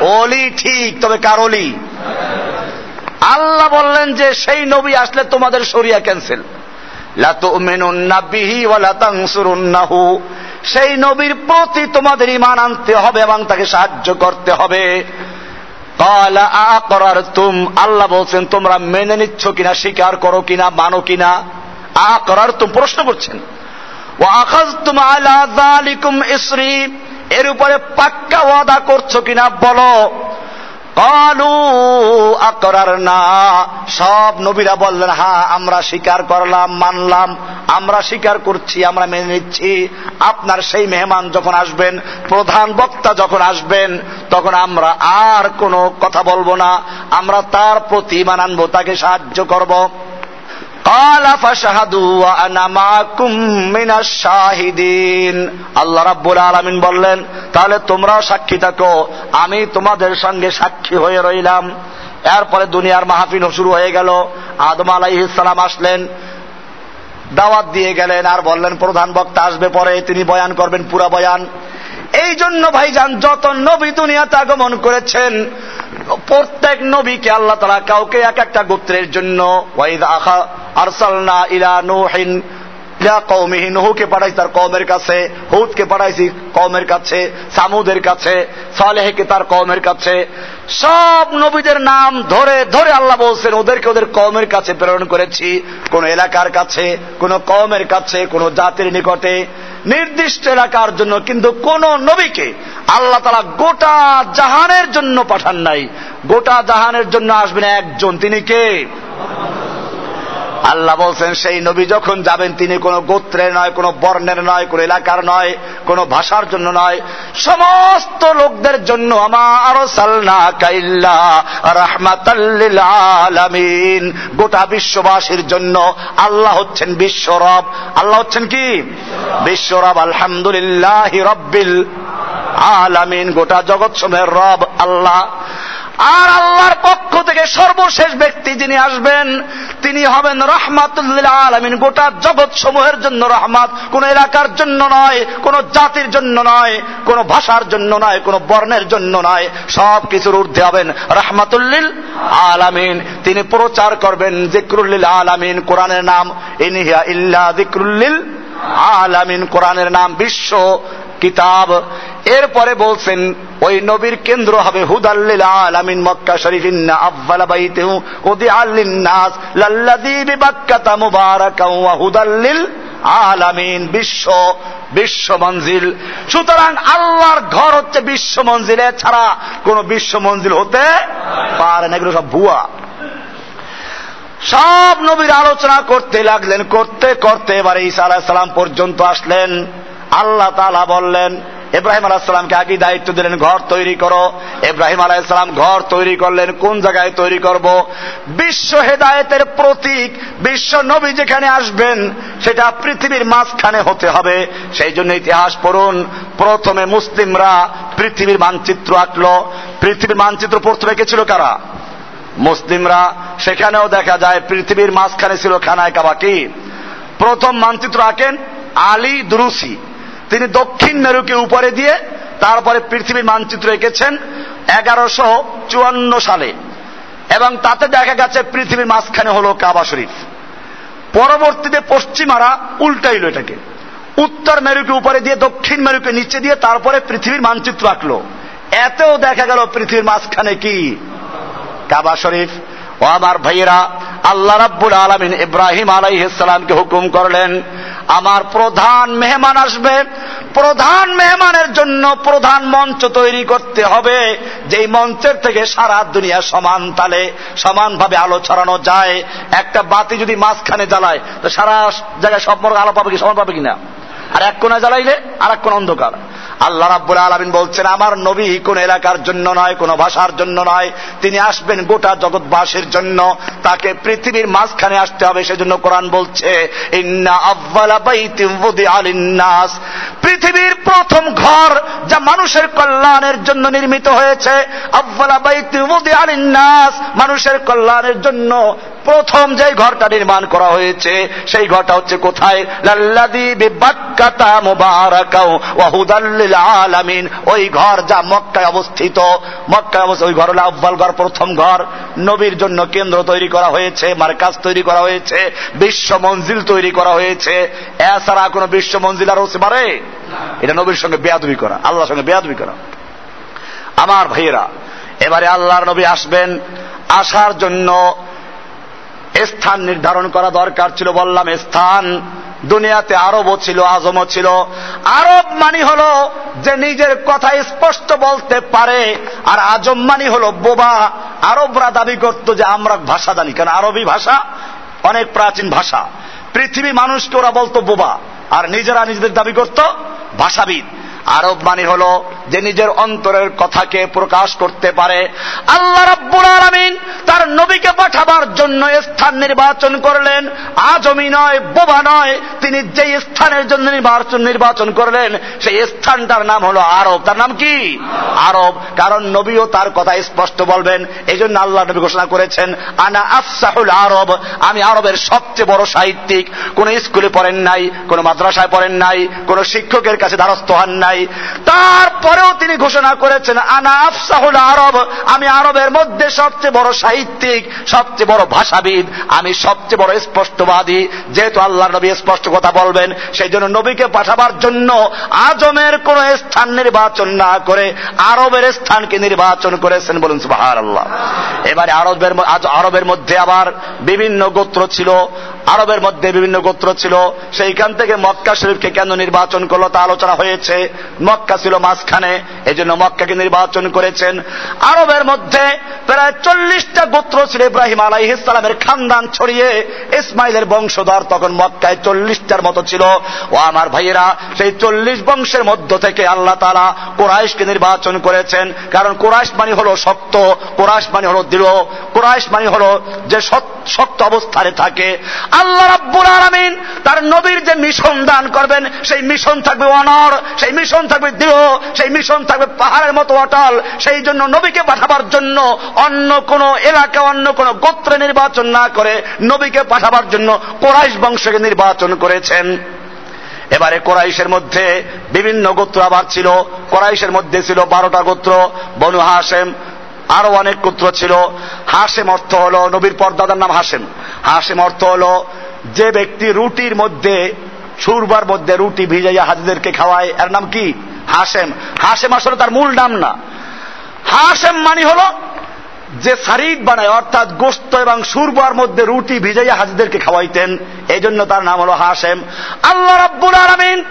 অলি ঠিক, তবে কার অলি? আল্লাহ বললেন যে সেই নবী আসলে তোমাদের সরিয়া ক্যান্সেল। সেই নবীর প্রতি তোমাদের ইমান আনতে হবে এবং তাকে সাহায্য করতে হবে। তুম আল্লাহ বলছেন, তোমরা মেনে নিচ্ছ কিনা, স্বীকার করো কিনা, মানো কিনা? আ করার তুম প্রশ্ন করছেন এর উপরে পাক্কা ওয়াদা করছ কিনা বলো। কালু আকরার না সব নবীরা বললেন, হা, আমরা স্বীকার করলাম, মানলাম, আমরা স্বীকার করছি, আমরা মেনে নিচ্ছি। আপনার সেই মেহমান যখন আসবেন, প্রধান বক্তা যখন আসবেন, তখন আমরা আর কোনো কথা বলব না। আমরা তার প্রতি মানানবো তাকে সাহায্য করব। আল্লাহ রাব্বুল আলমিন বললেন, তাহলে তোমরাও সাক্ষী থাকো। আমি তোমাদের সঙ্গে সাক্ষী হয়ে রইলাম। এরপরে দুনিয়ার মাহফিল শুরু হয়ে গেল। আদম আলাইসালাম আসলেন, দাওয়াত দিয়ে গেলেন আর বললেন, প্রধান বক্তা আসবে পরে, তিনি বয়ান করবেন, পুরা বয়ান। এই জন্য ভাইজান, যত নবী দুনিয়াতে আগমন করেছেন, প্রত্যেক নবীকে আল্লাহ তারা কাউকে এক একটা গোত্রের জন্য আরসালনা ইলা নুহিন কৌমিহীন নুহুকে পাঠাইছি তার কমের কাছে, হুদকে পাঠাইছি কমের কাছে, সামুদের কাছে, সালেহকে তার কমের কাছে। সব নবীদের নাম ধরে ধরে আল্লাহ বলছেন, ওদেরকে ওদের কমের কাছে প্রেরণ করেছি। কোন এলাকার কাছে, কোন কমের কাছে, কোন জাতির নিকটে। নির্দিষ্ট এলাকার জন্য, কিন্তু কোন নবীকে আল্লাহ তালা গোটা জাহানের জন্য পাঠান নাই। গোটা জাহানের জন্য আসবেন একজন, তিনি কে? আল্লাহ বলছেন, সেই নবী যখন যাবেন, তিনি কোন গোত্রের নয়, কোন বর্ণের নয়, কোন এলাকার নয়, কোন ভাষার জন্য নয়। সমস্ত লোকদের জন্য আমার আলামিন। গোটা বিশ্ববাসীর জন্য আল্লাহ হচ্ছেন বিশ্বরব আল্লাহ হচ্ছেন কি? বিশ্বরব আলহামদুলিল্লাহ রব্বিল আলামিন। গোটা জগৎ রব আল্লাহ। আর আল্লাহর পক্ষ থেকে সর্বশেষ ব্যক্তি যিনি আসবেন, তিনি হবেন রহমাতুল্লাহ আলমিন। গোটা জগৎ সমূহের জন্য রহমাত। কোন এলাকার জন্য নয়, কোন জাতির জন্য নয়, কোন ভাষার জন্য নয়, কোন বর্ণের জন্য নয়। সব কিছুর ঊর্ধ্বে হবেন রহমাতুল্লিল আলামিন। তিনি প্রচার করবেন জিক্রুল্লিল আলামিন, কোরআনের নাম। ইনহিয়া ইল্লা জিক্রুল্লিল আলামিন। কোরআনের নাম বিশ্ব কিতাব। এরপরে বলছেন, ওই নবীর কেন্দ্র হবে হুদাল্লিল আলামিন মক্কা শরীফিন্না আব্বালা বাইতেহু উদি আল্লিন নাস ওয়া হুদাল্লিল আলামিন, বিশ্ব বিশ্ব মঞ্জিল। সুতরাং আল্লাহর ঘর হচ্ছে বিশ্ব মঞ্জিলে ছাড়া কোন বিশ্ব মঞ্জিল হতে পারে না, এগুলো সব ভুয়া। সব নবীর আলোচনা করতে লাগলেন, করতে করতে এবারে ঈসা আলাহিসাল্লাম পর্যন্ত আসলেন। আল্লাহ তালা বললেন, ইব্রাহিম আলাহিসাল্লামকে আগে দায়িত্ব দিলেন, ঘর তৈরি করো। ইব্রাহিম আলাহিসাল্লাম ঘর তৈরি করলেন, কোন জায়গায় তৈরি করব? বিশ্ব হেদায়েতের প্রতীক, বিশ্ব নবী যেখানে আসবেন, সেটা পৃথিবীর মাঝখানে হতে হবে। সেই জন্য ইতিহাস পড়ুন। প্রথমে মুসলিমরা পৃথিবীর মানচিত্র আঁকলো। পৃথিবীর মানচিত্র প্রথমে কে ছিল কারা? মুসলিমরা। সেখানেও দেখা যায় পৃথিবীর মাঝখানে ছিল খানায় কাবাকি। প্রথম মানচিত্র আঁকেন আলী দুরুসি। তিনি দক্ষিণ মেরুকে উপরে দিয়ে তারপরে পৃথিবীর মানচিত্র এঁকেছেন এগারোশো চুয়ান্ন সালে। এবং তাতে দেখা গেছে পৃথিবীর মাঝখানে হলো কাবা শরীফ। পরবর্তীতে পশ্চিমারা উল্টাইল এটাকে। উত্তর মেরুকে উপরে দিয়ে, দক্ষিণ মেরুকে নিচে দিয়ে তারপরে পৃথিবীর মানচিত্র আঁকলো। এতেও দেখা গেল পৃথিবীর মাঝখানে কি? কাবা শরীফ। ও আমার ভাইয়েরা, আল্লাহ রাব্বুল আলমিন ইব্রাহিম আলাইহিসালামকে হুকুম করলেন, আমার প্রধান মেহমান আসবে, প্রধান মেহমানের জন্য প্রধান মঞ্চ তৈরি করতে হবে, যেই মঞ্চের থেকে সারা দুনিয়া সমান তালে, সমানভাবে আলো ছড়ানো যায়। একটা বাতি যদি মাঝখানে জ্বালায়, তো সারা জায়গায় সব মর্গ আলো পাবে কি, সমান পাবে কিনা? আর এক কোনা জ্বালাইলে আর এক কোন অন্ধকার। আল্লাহ রাব্বুল আলমিন বলছেন, আমার নবী কোন এলাকার জন্য নয়, কোন ভাষার জন্য নয়। তিনি আসবেন গোটা জগৎবাসীর জন্য। তাকে পৃথিবীর মাঝখানে আসতে হবে, সেজন্য কোরআন বলছে আলিন্নাস পৃথিবীর প্রথম ঘর যা মানুষের কল্যাণের জন্য নির্মিত হয়েছে, আব্বালা বাইতিম আলিন্নাস মানুষের কল্যাণের জন্য প্রথম যে ঘরটা নির্মাণ করা হয়েছে, সেই ঘরটা হচ্ছে কোথায়? লাল্লাদি ওই ঘর যা মক্কায় অবস্থিত। মক্কায় অবস্থিত, ওই ঘর হলো আব্বাল ঘর, প্রথম ঘর। নবীর জন্য কেন্দ্র তৈরি করা হয়েছে, মার্কাজ তৈরি করা হয়েছে, বিশ্ব মঞ্জিল তৈরি করা হয়েছে। এছাড়া কোনো বিশ্ব মঞ্জিল আর হতে পারে? এটা নবীর সঙ্গে বেয়াদবি করা, আল্লাহর সঙ্গে বেয়াদবি করা। আমার ভাইয়েরা, এবারে আল্লাহর নবী আসবেন, আসার জন্য স্থান নির্ধারণ করা দরকার ছিল, বললাম, স্থান দুনিয়াতে আরবও ছিল, আজমও ছিল। আরব মানি হল যে নিজের কথা স্পষ্ট বলতে পারে, আর আজম মানি হলো বোবা। আরবরা দাবি করত যে আমরা ভাষা জানি কারণ আরবি ভাষা অনেক প্রাচীন ভাষা। পৃথিবী মানুষকে ওরা বলতো বোবা, আর নিজেরা নিজেদের দাবি করত ভাষাবিদ। আরব মানে হল যে নিজের অন্তরের কথাকে প্রকাশ করতে পারে। আল্লাহ রাব্বুল আলামিন তার নবীকে পাঠাবার জন্য স্থান নির্বাচন করলেন। আজমি নয়, বোবা নয়, তিনি যে স্থানের জন্য নির্বাচন নির্বাচন করলেন, সেই স্থানটার নাম হলো আরব। তার নাম কি? আরব। কারণ নবীও তার কথা স্পষ্ট বলবেন। এই জন্য আল্লাহ নবী ঘোষণা করেছেন, আনা আফসাহুল আরব। আমি আরবের সবচেয়ে বড় সাহিত্যিক। কোন স্কুলে পড়েন নাই, কোন মাদ্রাসায় পড়েন নাই, কোন শিক্ষকের কাছে দ্বারস্থ হন নাই। তারপরেও তিনি ঘোষণা করেছেন, আনা আফসাহুল আরব, আমি আরবের মধ্যে সবচেয়ে বড় সাহিত্যিক, সবচেয়ে বড় ভাষাবিদ, আমি সবচেয়ে বড় স্পষ্টবাদী। যেহেতু আল্লাহ নবী স্পষ্ট কথা বলবেন সেই জন্য নবীকে পাঠাবার জন্য আজমের কোন স্থান নির্বাচন না করে আরবের স্থানকে নির্বাচন করেছেন বলুন সুবাহার আল্লাহ এবারে আরবের আরবের মধ্যে আবার বিভিন্ন গোত্র ছিল। আরবের মধ্যে বিভিন্ন গোত্র ছিল। সেইখান থেকে মক্কা শরীফকে কেন নির্বাচন করল তা আলোচনা হয়েছে। মক্কা ছিল মাঝখানে এই জন্য মক্কাকে নির্বাচন করেছেন। আরবের মধ্যে প্রায় চল্লিশটা গোত্র ছিল ইব্রাহিম আলাই ইসলামের খানদান ছড়িয়ে ইসমাইলের বংশধর তখন মক্কায় চল্লিশটার মতো ছিল। ও আমার ভাইয়েরা, সেই চল্লিশ বংশের মধ্য থেকে আল্লাহ তালা কোরআশকে নির্বাচন করেছেন। কারণ কোরআশ মানে হলো শক্ত কোরআশ মানে হলো দৃঢ় কোরআশ মানে হলো যে শক্ত অবস্থানে থাকে। আল্লাহ রাব্বুল আলামিন তার নবীর যে মিশন দান করবেন, সেই মিশন থাকবে অনর সেই মিশন থাকবে দৃঢ় সেই মিশন থাকবে পাহাড়ের মতো অটল। সেই জন্য নবীকে পাঠাবার জন্য অন্য কোন এলাকা, অন্য কোন গোত্র নির্বাচন না করে নবীকে পাঠাবার জন্য কোরাইশ বংশকে নির্বাচন করেছেন। এবারে কোরাইশের মধ্যে বিভিন্ন গোত্র আবার ছিল। কোরাইশের মধ্যে ছিল বারোটা গোত্র, বনু হাসেম আরও অনেক পুত্র ছিল। হাসেম অর্থ হল নবীর পর্দাদার নাম হাসেম হাসেম অর্থ হল যে ব্যক্তি রুটির মধ্যে, সুরবার মধ্যে রুটি ভিজাইয়া হাজিদেরকে খাওয়ায়, এর নাম কি? হাসেম হাসেম আসলে তার মূল নাম না। হাসেম মানি হল যে সারিদ বানায়, অর্থাৎ গোস্ত এবং সুরবার মধ্যে রুটি ভিজাইয়া হাজিদেরকে খাওয়াইতেন এই জন্য তার নাম হলো হাসেম আল্লাহ রাব্বুল আলামিন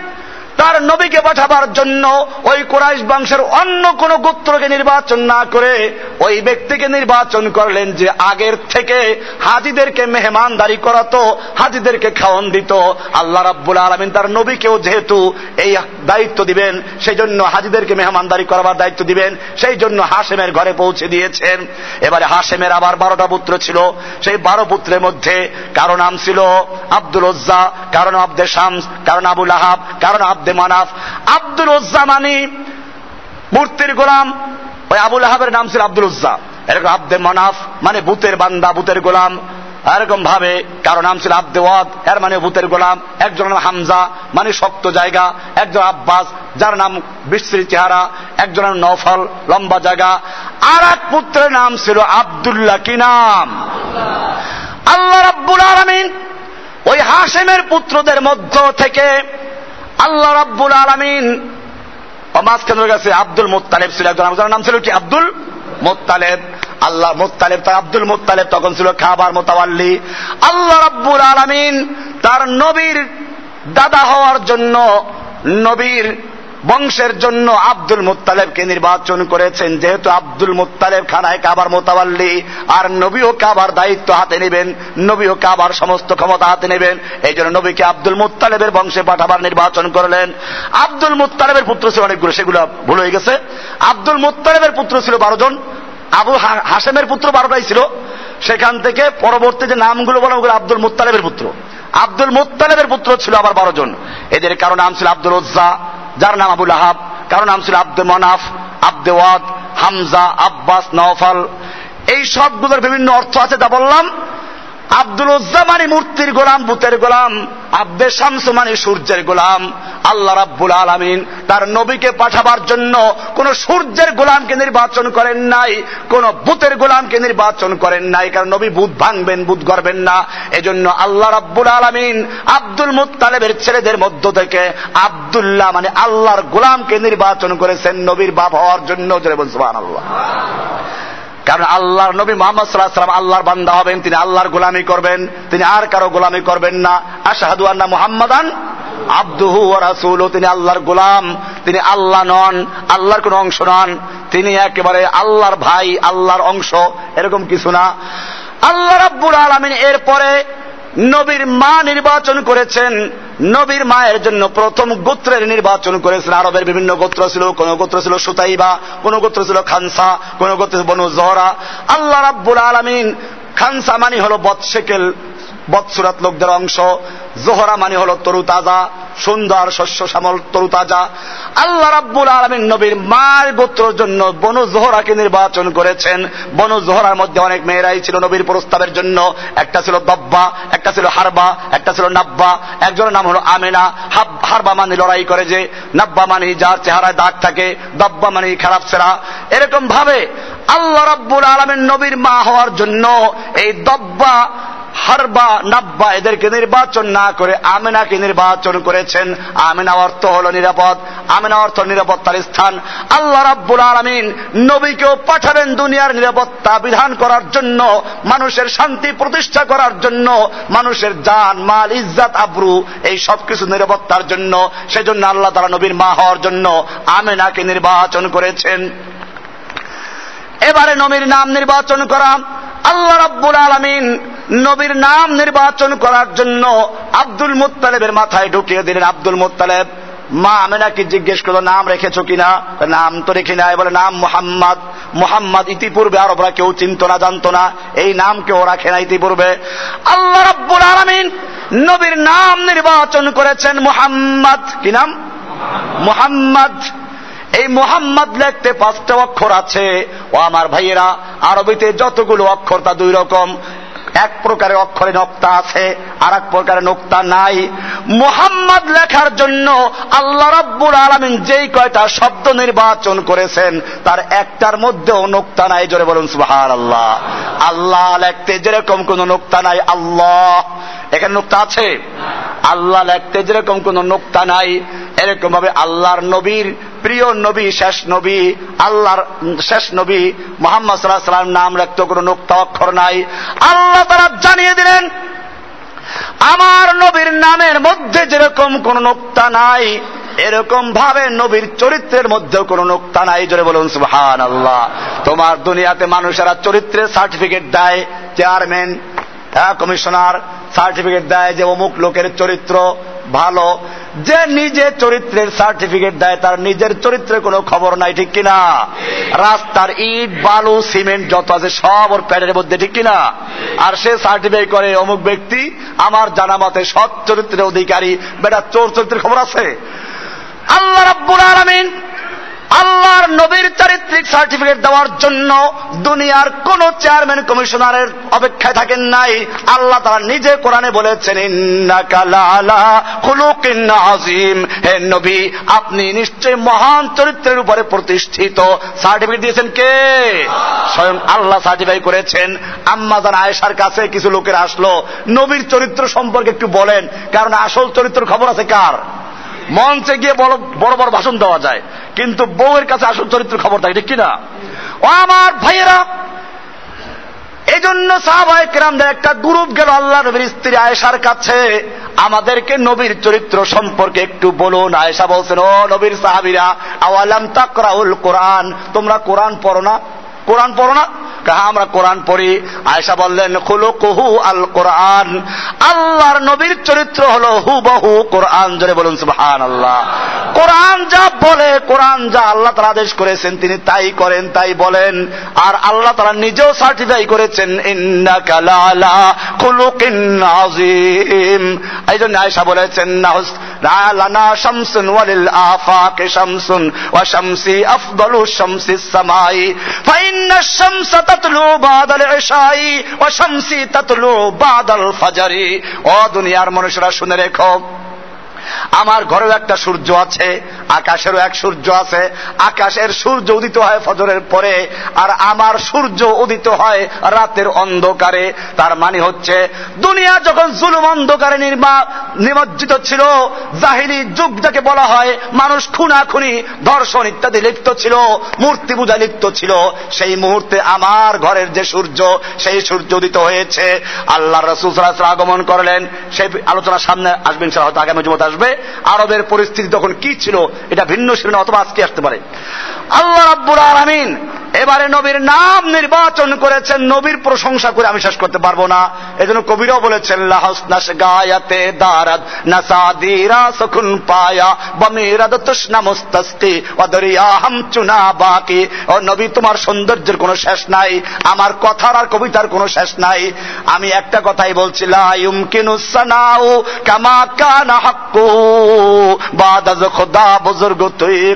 তার নবীকে পাঠাবার জন্য ওই কোরাইশ বংশের অন্য কোন গোত্রকে নির্বাচন না করে ওই ব্যক্তিকে নির্বাচন করলেন যে আগের থেকে হাজিদেরকে মেহমানদারি করাতো, হাজিদেরকে খাওয়ন দিত। আল্লাহ রাব্বুল আলমিন তার নবীকেও যেহেতু এই দায়িত্ব দিবেন সেই জন্য হাজিদেরকে মেহমানদারি করাবার দায়িত্ব দিবেন সেই জন্য হাসেমের ঘরে পৌঁছে দিয়েছেন। এবারে হাসেমের আবার বারোটা পুত্র ছিল। সেই বারো পুত্রের মধ্যে কারও নাম ছিল আব্দুল ওজ্জা কারণ আব্দে শামস কারণ আবুল আহাব কারণ আব্দ মানাফ। আব্দুল ওজ্জা মানি মূর্তির গোলাম ওই আবুল আহাবের নাম ছিল আব্দুল উজ্জা। এরকম আব্দে মানাফ মানে ভূতের বান্দা, ভূতের গোলাম। এরকম ভাবে কারও নাম ছিল আব্দে ওয়াদ, এর মানে ভূতের গোলাম। একজন নাম হামজা মানে শক্ত জায়গা। একজন আব্বাস, যার নাম বিশ্রী চেহারা। একজনের নফল লম্বা জায়গা। আর এক পুত্রের নাম ছিল আবদুল্লাহ, কি নাম? আল্লাহ রাব্বুল আলমিন। ওই হাসেমের পুত্রদের মধ্য থেকে আল্লাহ রাব্বুল আলমিন মাঝখানের কাছে আব্দুল মোত্তালেব ছিল একজন আমার নাম ছিল কি? আব্দুল মোত্তালেব। আল্লাহ মোত্তালেব, তার আব্দুল মোত্তালেব তখন ছিল খাবার মোতাবাল্লি। আল্লাহ রাব্বুল আলামিন তার নবীর দাদা হওয়ার জন্য নবীর বংশের জন্য আব্দুল মুতালেবকে নির্বাচন করেছেন। যেহেতু আব্দুল মুতালেব খানায় কাবার মোতাবাল্লি, আর নবীও কাবার দায়িত্ব হাতে নেবেন, নবীও কাবার সমস্ত ক্ষমতা হাতে নেবেন এই জন্য নবীকে আব্দুল মুতালেবের বংশে পাঠাবার নির্বাচন করলেন। আব্দুল মুতালেবের পুত্র ছিল অনেকগুলো, সেগুলো ভুল হয়ে গেছে। আব্দুল মুতালেবের পুত্র ছিল বারো জন, আবু হাসেমের পুত্র বারোটাই ছিল। সেখান থেকে পরবর্তী যে নামগুলো বলা ওগুলো আব্দুল মুতালেবের পুত্র। আব্দুল মুতালেবের পুত্র ছিল আবার বারো জন। এদের কারও নাম ছিল আব্দুল ওজ্জা যার নাম আবুল আহাব, কারও নাম ছিল আব্দে মনাফ, আব্দে ওয়াদ, হামজা, আব্বাস, নওফাল। এই সবগুলোর বিভিন্ন অর্থ আছে, তা বললাম। আব্দুল উজ্জামানি মূর্তির গোলাম বুতের গোলাম। আব্দে শামসুমানি সূর্যের গোলাম। আল্লাহ রাব্বুল আলমিন তার নবীকে পাঠাবার জন্য কোন সূর্যের গোলামকে নির্বাচন করেন নাই, কোন বুতের গোলামকে নির্বাচন করেন নাই, কারণ নবী বুধ ভাঙবেন বুধ করবেন না। এজন্য আল্লাহ রাব্বুল আলমিন আব্দুল মুতালেবের ছেলেদের মধ্য থেকে আবদুল্লাহ মানে আল্লাহর গোলামকে নির্বাচন করেছেন নবীর বাপ হওয়ার জন্য। আল্লাহ কারণ আল্লাহর নবী মোহাম্মদ সাল্লাহ আল্লাহর বান্দা হবেন, তিনি আল্লাহর গোলামি করবেন, তিনি আর কারও গোলামি করবেন না। আশাহাদু আন্না মোহাম্মদান আব্দুহু রাসুল তিনি আল্লাহর গোলাম, তিনি আল্লাহ নন, আল্লাহর কোন অংশ নন, তিনি একেবারে আল্লাহর ভাই, আল্লাহর অংশ, এরকম কিছু না। আল্লাহ রাব্বুল আলমিন এরপরে নবীর মা নির্বাচন করেছেন। নবীর মায়ের জন্য প্রথম গোত্রের নির্বাচন করেছেন। আরবের বিভিন্ন গোত্র ছিল। কোন গোত্র ছিল সুতাইবা, কোন গোত্র ছিল খানসা, কোন গোত্র বনু জহরা। আল্লাহ রাব্বুল আলমিন, খানসা মানি হল বৎসেকেল বৎসুরাত লোকদের অংশ। জোহরা মানে হল তরু তাজা সুন্দর শস্য শ্যামল তরু তাজা আল্লাহ রাব্বুল আলমিন নবীর মায়ের গোত্রের জন্য বনু জোহরাকে নির্বাচন করেছেন। বনু জোহরার মধ্যে অনেক মেয়েরাই ছিল নবীর প্রস্তাবের জন্য। একটা ছিল দব্বা, একটা ছিল হারবা, একটা ছিল নাব্বা। একজনের নাম হলো আমেনা। হারবা মানে লড়াই করে যে, নাব্বা মানে যার চেহারায় দাগ থাকে, দব্বা মানে খারাপ সেরা এরকম ভাবে আল্লাহ রাব্বুল আলমের নবীর মা হওয়ার জন্য এই দব্বা হারবা, নাব্বা, এদেরকে নির্বাচন না করে আমেনাকে নির্বাচন করেছেন। আমেনা অর্থ হল নিরাপদ। আমেনা অর্থ নিরাপত্তার স্থান। আল্লাহ রাব্বুল আলমিন নবীকেও পাঠাবেন দুনিয়ার নিরাপত্তা বিধান করার জন্য, মানুষের শান্তি প্রতিষ্ঠা করার জন্য, মানুষের জান, মাল, ইজ্জাত, আব্রু, এই সব কিছু নিরাপত্তার জন্য। সেজন্য আল্লাহ তারা নবীর মা হওয়ার জন্য আমেনাকে নির্বাচন করেছেন। এবারে নবীর নাম নির্বাচন করা। আল্লাহ রাব্বুল আলমিন নবীর নাম নির্বাচন করার জন্য আব্দুল মুতালেবের মাথায় ঢুকিয়ে দিলেন আব্দুল মুতালেব মা আমেনাকে জিজ্ঞেস করল, নাম রেখেছো কিনা? নাম তো রেখে নাই। বলে, নাম মোহাম্মদ। মোহাম্মদ ইতিপূর্বে আরবরা কেউ চিনত না, জানতো না। এই নাম কেউ রাখে না ইতিপূর্বে। আল্লাহ রাব্বুল আলমিন নবীর নাম নির্বাচন করেছেন মোহাম্মদ। কি নাম? মোহাম্মদ। এই মোহাম্মদ লিখতে পাঁচটা অক্ষর আছে। ও আমার ভাইয়েরা, আরবিতে যতগুলো অক্ষর তা দুই রকম। এক প্রকারে অক্ষরে নক্তা আছে আর এক প্রকারের নোক্তা নাই। মোহাম্মদ লেখার জন্য আল্লাহ রব্বুল আলমিন যেই কয়টা শব্দ নির্বাচন করেছেন, তার একটার মধ্যেও নোক্তা নাই, জোরে বলুন সুহার আল্লাহ আল্লাহ লেখতে যেরকম কোন নোক্তা নাই, আল্লাহ। এখানে নোক্তা আছে? আল্লাহ লেখতে যেরকম কোন নোক্তা নাই এরকম ভাবে আল্লাহর নবীর প্রিয় নবী, শেষ নবী, আল্লাহর শেষ নবী মোহাম্মদ সাল্লাহ নাম রাখতে কোনো নোক্তা অক্ষর নাই। আল্লাহ তারা জানিয়ে দিলেন, আমার নবীর নামের মধ্যে যেরকম কোন নোক্তা নাই এরকম ভাবে নবীর চরিত্রের মধ্যেও কোন নোক্তা নাই। জোরে বলুন সুহান আল্লাহ তোমার দুনিয়াতে মানুষেরা চরিত্রের সার্টিফিকেট দেয়, চেয়ারম্যান হ্যাঁ কমিশনার, সার্টিফিকেট দেয় যে অমুক লোকের চরিত্র ভালো। যে নিজে চরিত্রের সার্টিফিকেট দেয়, তার নিজের চরিত্রের কোনো খবর নাই, ঠিক কিনা? রাস্তার ইট, বালু, সিমেন্ট যত আছে সব ওর প্যাডের মধ্যে, ঠিক কিনা? আর সে সার্টিফিকেট করে অমুক ব্যক্তি, আমার জানা মতে সৎ চরিত্রের অধিকারী। বেটা চোর চরিত্রের খবর আছে? আল্লাহ রাব্বুল আলামিন আল্লাহর নবীর চারিত্রিক সার্টিফিকেট দেওয়ার জন্য দুনিয়ার কোন চেয়ারম্যান কমিশনারের অপেক্ষায় থাকেন নাই। আল্লাহ তারা নিজে কোরআনে বলেছেন আজিম হে নবী, আপনি নিশ্চয় মহান চরিত্রের উপরে প্রতিষ্ঠিত। সার্টিফিকেট দিয়েছেন কে? স্বয়ং আল্লাহ সার্টিফাই করেছেন। আম্মাজান আয়েশার কাছে কিছু লোকের আসলো। নবীর চরিত্র সম্পর্কে একটু বলেন, কারণ আসল চরিত্র খবর আছে কার? মঞ্চে গিয়ে বড় বড় বড় ভাষণ দেওয়া যায়। কিন্তু বউয়ের কাছে আসল চরিত্র খবর থাকে, ঠিক কিনা? ও আমার ভাইয়েরা এই জন্য একটা গ্রুপ গেল আল্লাহ নবীর স্ত্রী আয়েশার কাছে। আমাদেরকে নবীর চরিত্র সম্পর্কে একটু বলুন। আয়েশা বলছেন, ও নবীর সাহাবিরা, আওয়ালাম তাকরাউল কোরআন? তোমরা কোরআন পড়ো না? কোরআন পড়ো না? হ্যাঁ আমরা কোরআন পড়ি। আয়সা বললেন খুলো কহু আল কোরআন। আল্লাহর নবীর চরিত্র হলো হু বহু কোরআন। জোরে বলুন সুবহান আল্লাহ কোরআন যা বলে, কোরআন যা আল্লাহ তারা আদেশ করেছেন, তিনি তাই করেন, তাই বলেন। আর আল্লাহ তারা নিজেও সার্টিফাই করেছেন এই জন্য আয়সা বলেছেন লানা শামসুন ওয়ালিল আফাকে শামসুন ওয়া শামসি আফদলু শামসি সামাই। দুনিয়ার মানুষরা শুনে রেখো। আমার ঘরেও একটা সূর্য আছে, আকাশেরও এক সূর্য আছে, আকাশের সূর্য উদিত হয় ফজরের পরে, আর আমার সূর্য উদিত হয় রাতের অন্ধকারে। তার মানে হচ্ছে, দুনিয়া যখন জুলুম অন্ধকারে নিমজ্জিত ছিল জাহিরি যুগ যাকে বলা হয়, মানুষ খুনাখুনি, ধর্ষণ ইত্যাদি লিপ্ত ছিল, মূর্তি পূজা লিপ্ত ছিল, সেই মুহূর্তে আমার ঘরের যে সূর্য, সেই সূর্য উদিত হয়েছে। আল্লাহ রসুল আগমন করলেন, সেই আলোচনা সামনে আসবেন আগামী জমত আসবে। আরবের পরিস্থিতি তখন কি ছিল এটা ভিন্ন ছিল না অথবা আজকে আসতে পারে। আল্লাহ রাব্বুল আলামিন এবারে নবীর নাম নির্বাচন করেছেন, নবীর প্রশংসা করে আমি শেষ করতে পারব না। এজন্য কবিরাও বলেছেন গায়াতে দারাদ সকুন পায়া, বমিরাদ তুষ্ণা ওদরিয়া হাম চুনা বাকি। ও নবী, তোমার সৌন্দর্যের কোনো শেষ নাই, আমার কথার আর কবিতার কোনো শেষ নাই। আমি একটা কথাই বলছি, লা ইউমকিনুস সানাউ কামা কানা হাক্কু। বাদাজ খোদা বুজুর্গ তুই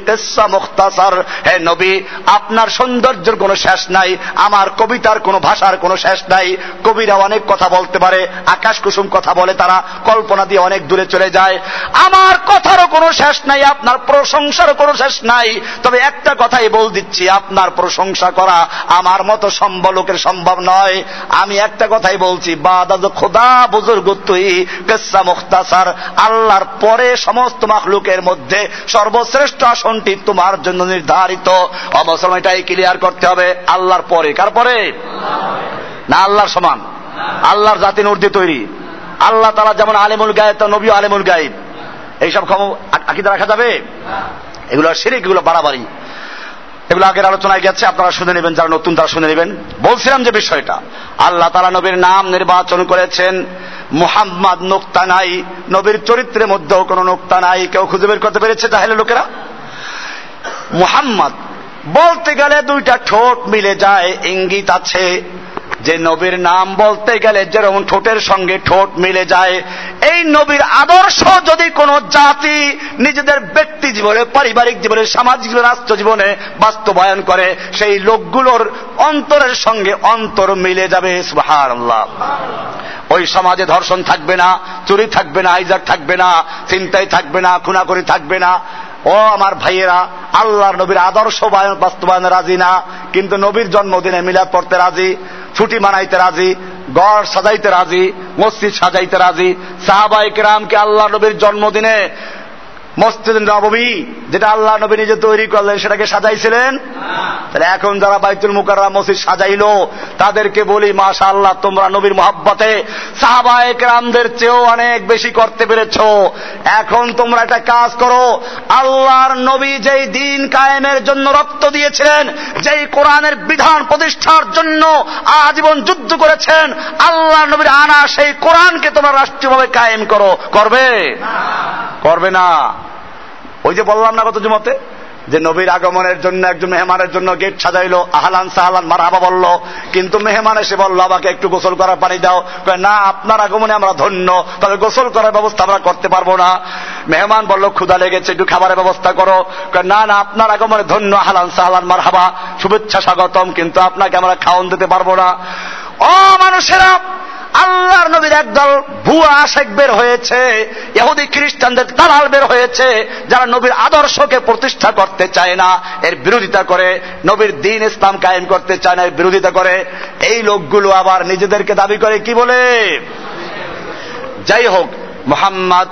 মুখতাসার। হে নবী, আপনার সৌন্দর্যের কোনো শেষ নাই, আমার কবিতার কোনো ভাষার কোনো শেষ নাই। কবিরা অনেক কথা বলতে পারে, আকাশ কুসুম কথা বলে তারা, কল্পনা দিয়ে অনেক দূরে চলে যায়। আমার কথারও কোনো শেষ নাই, আপনার প্রশংসারও কোনো শেষ নাই। তবে একটা কথাই বল দিচ্ছি, আপনার প্রশংসা করা আমার মতো সম্ভব লোকের সম্ভব নয়। আমি একটা কথাই বলছি বাদাজ খোদা বুজুর্গ তুই, কেসা মুখতাসার। আল্লাহর পরে সমস্ত মাখলুকের মধ্যে সর্বশ্রেষ্ঠ আসনটি তোমার জন্য নির্ধারিত। অবসর এটাই ক্লিয়ার করতে হবে আল্লাহর পরে। কার পরে? না আল্লাহর সমান। আল্লাহর জাতি নূর দিয়ে তৈরি। আল্লাহ তারা যেমন আলেমুল গায়েব তা নবী আলেমুল গায়েব। এইসব ক্ষম আকিদা রাখা যাবে? এগুলো শিরিক, এগুলো বাড়াবাড়ি। এগুলো আগের আলোচনায় গেছে, আপনারা শুনে নেবেন, যারা নতুন তারা শুনে নেবেন। বলছিলাম যে বিষয়টা, আল্লাহ তালা নবীর নাম নির্বাচন করেছেন। মুহাম্মদ নোক্তা নাই, নবীর চরিত্রের মধ্যেও কোনো নোক্তা নাই। কেউ খুঁজে বের করতে পেরেছে তাহলে লোকেরা? মুহাম্মদ। বলতে গেলে দুইটা ঠোঁট মিলে যায়, ইঙ্গিত আছে যে নবীর নাম বলতে গেলে যেরকম ঠোঁটের সঙ্গে ঠোঁট মিলে যায়। এই নবীর আদর্শ যদি কোন জাতি নিজেদের ব্যক্তি জীবনে, পারিবারিক জীবনে, সামাজিক রাষ্ট্র জীবনে বাস্তবায়ন করে, সেই লোকগুলোর অন্তরের সঙ্গে অন্তর মিলে যাবে ওই সমাজে ধর্ষণ থাকবে না, চুরি থাকবে না, হাইজাক থাকবে না চিন্তাই থাকবে না, খুনাখুনি থাকবে না। ও আমার ভাইয়েরা, আল্লাহর নবীর আদর্শ বাস্তবায়নে রাজি না, কিন্তু নবীর জন্মদিনে মিলাদ পড়তে রাজি, ছুটি মানাইতে রাজি গড় সাজাইতে রাজি, মসজিদ সাজাইতে রাজি। সাহাবাই কেরামকে আল্লাহ নবীর জন্মদিনে মসজিদ নবী যেটা আল্লাহ নবী নিজে তৈরি করলেন, সেটাকে সাজাইছিলেন। তাহলে এখন যারা বাইতুল মুকাররা মসজিদ সাজাইলো, তাদেরকে বলি মাশা আল্লাহ তোমরা নবীর মহাব্বতে সাহাবায়ক রামদের চেয়েও অনেক বেশি করতে পেরেছ। এখন তোমরা একটা কাজ করো, আল্লাহর নবী যেই দিন কায়েমের জন্য রক্ত দিয়েছিলেন, যেই কোরআনের বিধান প্রতিষ্ঠার জন্য আজীবন যুদ্ধ করেছেন আল্লাহ নবীর আনা সেই কোরআনকে তোমরা রাষ্ট্রীয়ভাবে কায়েম করো। করবে? করবে না। ওই যে বললাম না গত জুমতে, যে নবীর আগমনের জন্য একজন মেহমানের জন্য গেট সাজাইলো, আহলান সাহালান মারহাবা বলল, কিন্তু মেহমান এসে বলল, আমাকে একটু গোসল করার পানি দাও। না, আপনার আগমনে আমরা ধন্য, তবে গোসল করার ব্যবস্থা আমরা করতে পারব না। মেহমান বলল ক্ষুদা লেগেছে, একটু খাবারের ব্যবস্থা করো। না না, আপনার আগমনে ধন্য, আহলান সাহালান মার মারহাবা, শুভেচ্ছা স্বাগতম, কিন্তু আপনাকে আমরা খাওয়ন দিতে পারব না। ও মানুষেরা আল্লাহর নবীর একদল ভুয়া আশেক বের হয়েছে এহুদি খ্রিস্টানদের দালাল বের হয়েছে, যারা নবীর আদর্শকে প্রতিষ্ঠা করতে চায় না। এর বিরোধিতা করে, নবীর দিন ইসলাম কায়েম করতে চায় না, এর বিরোধিতা করে। এই লোকগুলো আবার নিজেদেরকে দাবি করে কি বলে? যাই হোক, মোহাম্মদ,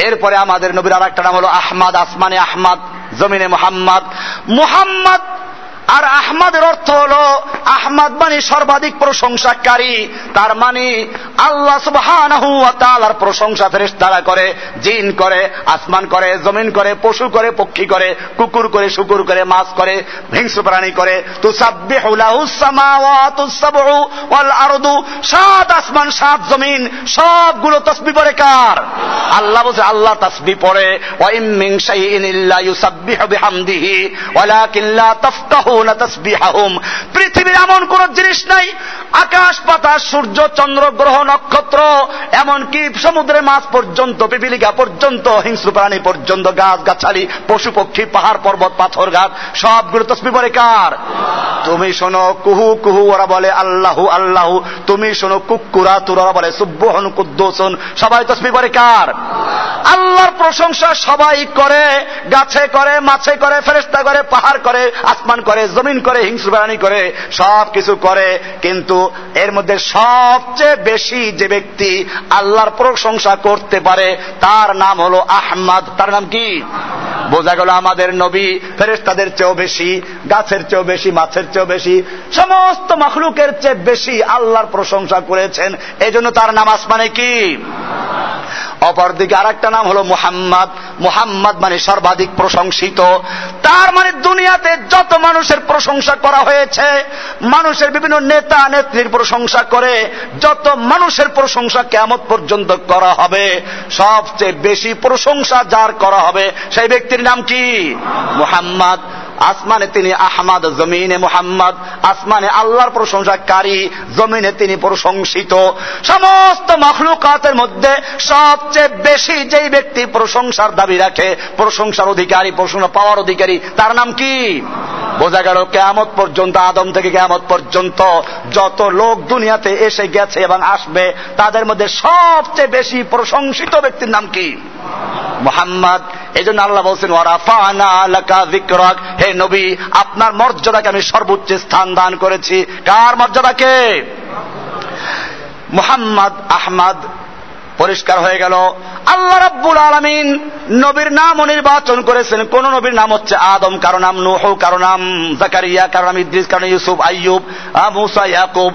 এরপরে আমাদের নবীর আর একটা নাম হলো আহমাদ, আসমানে আহমাদ, জমিনে মোহাম্মদ। মোহাম্মদ আর আহমাদের অর্থ হল, আহমাদ মানে সর্বাধিক প্রশংসাকারী। তার মানে আল্লাহ সুবাহার প্রশংসা ফেরেস তারা করে, জিন করে, আসমান করে, জমিন করে, পশু করে, পক্ষী করে, কুকুর করে, শুকুর করে, মাছ করে হিংস্র প্রাণী করে। সাত আসমান, সাত জমিন, সবগুলো তসবি পরে কার? আল্লাহ বলছে, আল্লাহ তসবি পড়ে। ওয়াইম মিন শাইইন ইল্লা ইউসাব্বিহু বিহামদিহি, ওয়ালাকিন লা তাফকাহু পৃথিবীর এমন কোন জিনিস নাই, আকাশ পাতাস সূর্য, চন্দ্র, গ্রহ, নক্ষত্র, এমনকি সমুদ্রের মাছ পর্যন্ত, পিপিলিকা পর্যন্ত, হিংস্র প্রাণী পর্যন্ত গাছ গাছালি পশু পক্ষী, পাহাড়, পর্বত, পাথর, ঘাট, সবগুলো তসবি পরে কার? তুমি শোনো, কুহু কুহু, ওরা বলে আল্লাহ আল্লাহ। তুমি শোনো, কুকুরা তুরা বলে সুব্বহন কুদ্দোসন। সবাই তসবি পরে কার? আল্লাহর প্রশংসা সবাই করে, গাছে করে, মাছে করে ফেরেস্তা করে, পাহাড় করে, আসমান করে জমিন করে, হিংস্র প্রাণী করে সব কিছু করে, কিন্তু এর মধ্যে সবচেয়ে বেশি যে ব্যক্তি আল্লাহর প্রশংসা করতে পারে, তার নাম হলো আহমাদ। তার নাম কি? বোঝা গেল আমাদের নবী ফেরেস্তাদের চেয়েও বেশি, গাছের চেয়েও বেশি, মাছের চেয়েও বেশি, সমস্ত মখলুকের চেয়ে বেশি আল্লাহর প্রশংসা করেছেন। এই জন্য তার নাম আসমানে কি? অপরদিকে আর একটা নাম হলো মুহাম্মদ। মুহাম্মদ মানে সর্বাধিক প্রশংসিত। তার মানে দুনিয়াতে যত মানুষের প্রশংসা করা হয়েছে, মানুষের বিভিন্ন নেতা নেত্রীর প্রশংসা করে, যত মানুষের প্রশংসা কেমন পর্যন্ত করা হবে, সবচেয়ে বেশি প্রশংসা যার করা হবে, সেই ব্যক্তির নাম কি? মুহাম্মদ। আসমানে তিনি আহমাদ, জমিনে মুহাম্মদ। আসমানে আল্লাহর প্রশংসাকারী, জমিনে তিনি প্রশংসিত। সমস্ত মখলুকাতের মধ্যে সবচেয়ে বেশি যেই ব্যক্তি প্রশংসার দাবি রাখে, প্রশংসার অধিকারী, প্রশংসা পাওয়ার অধিকারী, তার নাম কি? বোঝা গেল কেয়ামত পর্যন্ত, আদম থেকে কেয়ামত পর্যন্ত যত লোক দুনিয়াতে এসে গেছে এবং আসবে, তাদের মধ্যে সবচেয়ে বেশি প্রশংসিত ব্যক্তির নাম কি? মোহাম্মদ। এই জন্য আল্লাহ বলছেন হে নবী, আপনার মর্যাদাকে আমি সর্বোচ্চ স্থান দান করেছি। কার মর্যাদাকে? মোহাম্মদ আহমদ। পরিষ্কার হয়ে গেল। আল্লাহ রাব্বুল আলমিন নবীর নামও নির্বাচন করেছেন। কোন নবীর নাম হচ্ছে আদম, কারও নাম নুহ, কারও নাম জাকারিয়া, কারও নাম ইদ্রিস, কারও ইউসুফ, আইয়ুব মুসা, ইয়াকুব।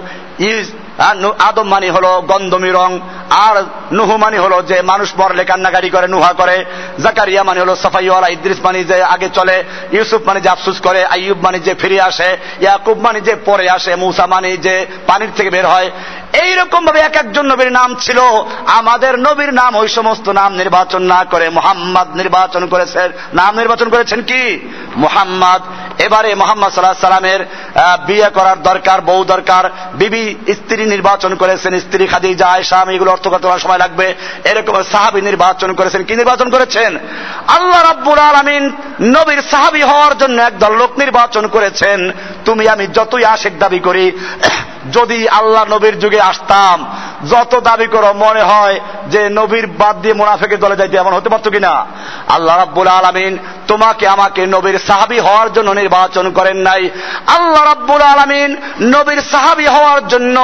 আদম মানি হলো গন্ধমি রং, আর নুহু মানি হলো যে মানুষ মরলে কান্নাকারি করে, নুহা করে। জাকারিয়া মানে হলো সাফাইওয়ালা, ইদ্রিস মানি যে আগে চলে, ইউসুফ মানে যে আফসুস করে, আইয়ুব মানে যে ফিরে আসে, ইয়াকুব মানে যে পরে আসে, মুসা মানে যে পানির থেকে বের হয়। এইরকম ভাবে এক একজন নবীর নাম ছিল। আমাদের নবীর নাম ওই সমস্ত নাম নির্বাচন না করে মোহাম্মদ নির্বাচন করেছেন। নাম নির্বাচন করেছেন কি? মোহাম্মদ। এবারে মোহাম্মদ সাল্লাহ সাল্লামের বিয়ে করার দরকার, বউ দরকার, বিবি, স্ত্রী নির্বাচন করেছেন স্ত্রী খাদি যায় স্বামী এগুলো অর্থ করতে সময় লাগবে। এরকম সাহাবি নির্বাচন করেছেন। কি নির্বাচন করেছেন? আল্লাহ রাব্বুল আলমিন নবীর সাহাবি হওয়ার জন্য একদল লোক নির্বাচন করেছেন। তুমি আমি যতই আশেক দাবি করি যদি আল্লাহ নবীর যুগে আসতাম যত দাবি করো মনে হয় যে নবীর বাদ দিয়ে মোনাফেকের দলে যাইতে এমন হতে পারতো কিনা আল্লাহ রাব্বুল আলমিন তোমাকে আমাকে নবীর সাহাবি হওয়ার জন্য নির্বাচন করেন নাই আল্লাহ রাব্বুল আলমিন নবীর সাহাবি হওয়ার জন্য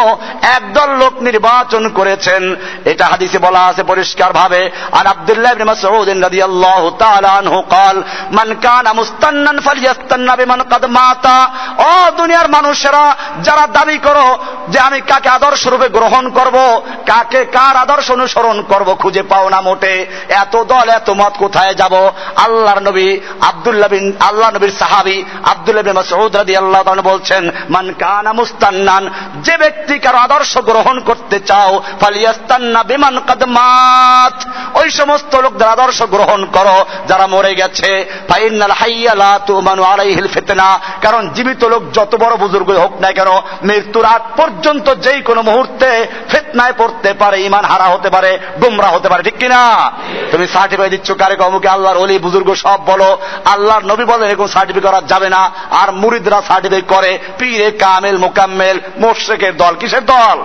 একদল লোক নির্বাচন করেছেন এটা হাদিসে বলা আছে পরিষ্কার ভাবে আর আব্দুল্লাহ ইবনে মাসউদ রাদিয়াল্লাহু তাআলা আনহু قال মান কানা মুস্তান্নান ফালইয়াস্তান্না বিমান কাদ মাতা ও দুনিয়ার মানুষেরা যারা দাবি করো যে আমি কাকে আদর্শ রূপে গ্রহণ করব, কাকে কার আদর্শ অনুসরণ করব খুঁজে পাও না মোটে। এত দল, এত মত কোথায় যাব? আল্লাহর নবী আব্দুল্লাহ বিন, আল্লাহ নবীর সাহাবী আব্দুল্লাহ বিন মাসউদ রাদিয়াল্লাহু তাআলা বলছেন, মান কানা মুস্তান্নান, যে ব্যক্তি কারও আদর্শ গ্রহণ করতে চাও, ফালিয়াস্তান্না বিমান কাদ মাত। ওই সমস্ত লোকদের আদর্শ গ্রহণ করো যারা মরে গেছে। ফাইনাল হাইয়া লা তুমানু আলাইহিল ফিতনা। কারণ জীবিত লোক যত বড় বুজুর্গ হোক না কেন, মৃত্যুর আগ পর্যন্ত যেই কোনো মুহূর্তে ফেতনায় পড়তে পারে ইমান হারা হতে পারে, গুমরা হতে পারে, ঠিক কিনা? তুমি সার্টিফিকেট দিচ্ছ কারে কমুকে আল্লাহর অলি বুজুর্গ সব বলো, আল্লাহর নবী বলেন এরকম সার্টিফিকেট করা যাবে না, আর মুরিদরা সার্টিফিকেট করে, পীরে কামেল, মোকাম্মেল মোশেকের দল, কিসের দল?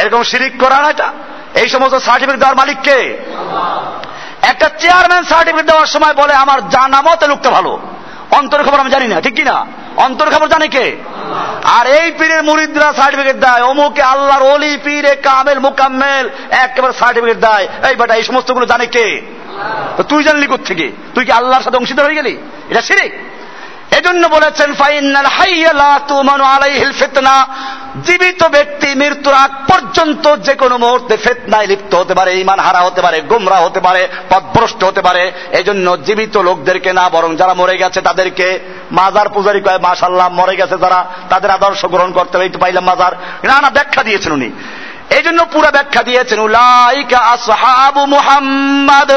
এরকম শিরিক করা না এটা? এই সমস্ত সার্টিফিকেট দেওয়ার মালিককে একটা চেয়ারম্যান সার্টিফিকেট দেওয়ার সময় বলে, আমার জানা মতে ভালো। অন্তর খবর আমি জানি না, ঠিক কিনা? অন্তর খবর জানে কে? আর এই পীরের মুরিদরা সার্টিফিকেট দেয়। অমুকে আল্লাহর অলি পীরে কামেল, মোকাম্মেল, একেবারে সার্টিফিকেট দেয়। এই বেটা, এই সমস্তগুলো জানে কে? তুই জানলি থেকে তুই কি আল্লাহর সাথে অংশীদার হয়ে গেলি? এটা শিরিক? এজন্য বলেছেন, ফাইনাল আলাইহিল ফিতনা। জীবিত ব্যক্তি মৃত্যুর আগ পর্যন্ত যে কোনো মুহূর্তে ফেতনায় লিপ্ত হতে পারে ইমান হারা হতে পারে গুমরা হতে পারে পথভ্রষ্ট হতে পারে, এজন্য জীবিত লোকদেরকে না, বরং যারা মরে গেছে তাদেরকে মাজার পূজারি কয় মাসাল্লাহ মরে গেছে যারা, তাদের আদর্শ গ্রহণ করতে হবে। তো পাইলাম মাজার। না না ব্যাখ্যা দিয়েছেন উনি। এই জন্য পুরো ব্যাখ্যা দিয়েছেন, উলাইকা আসহাবু মুহাম্মদ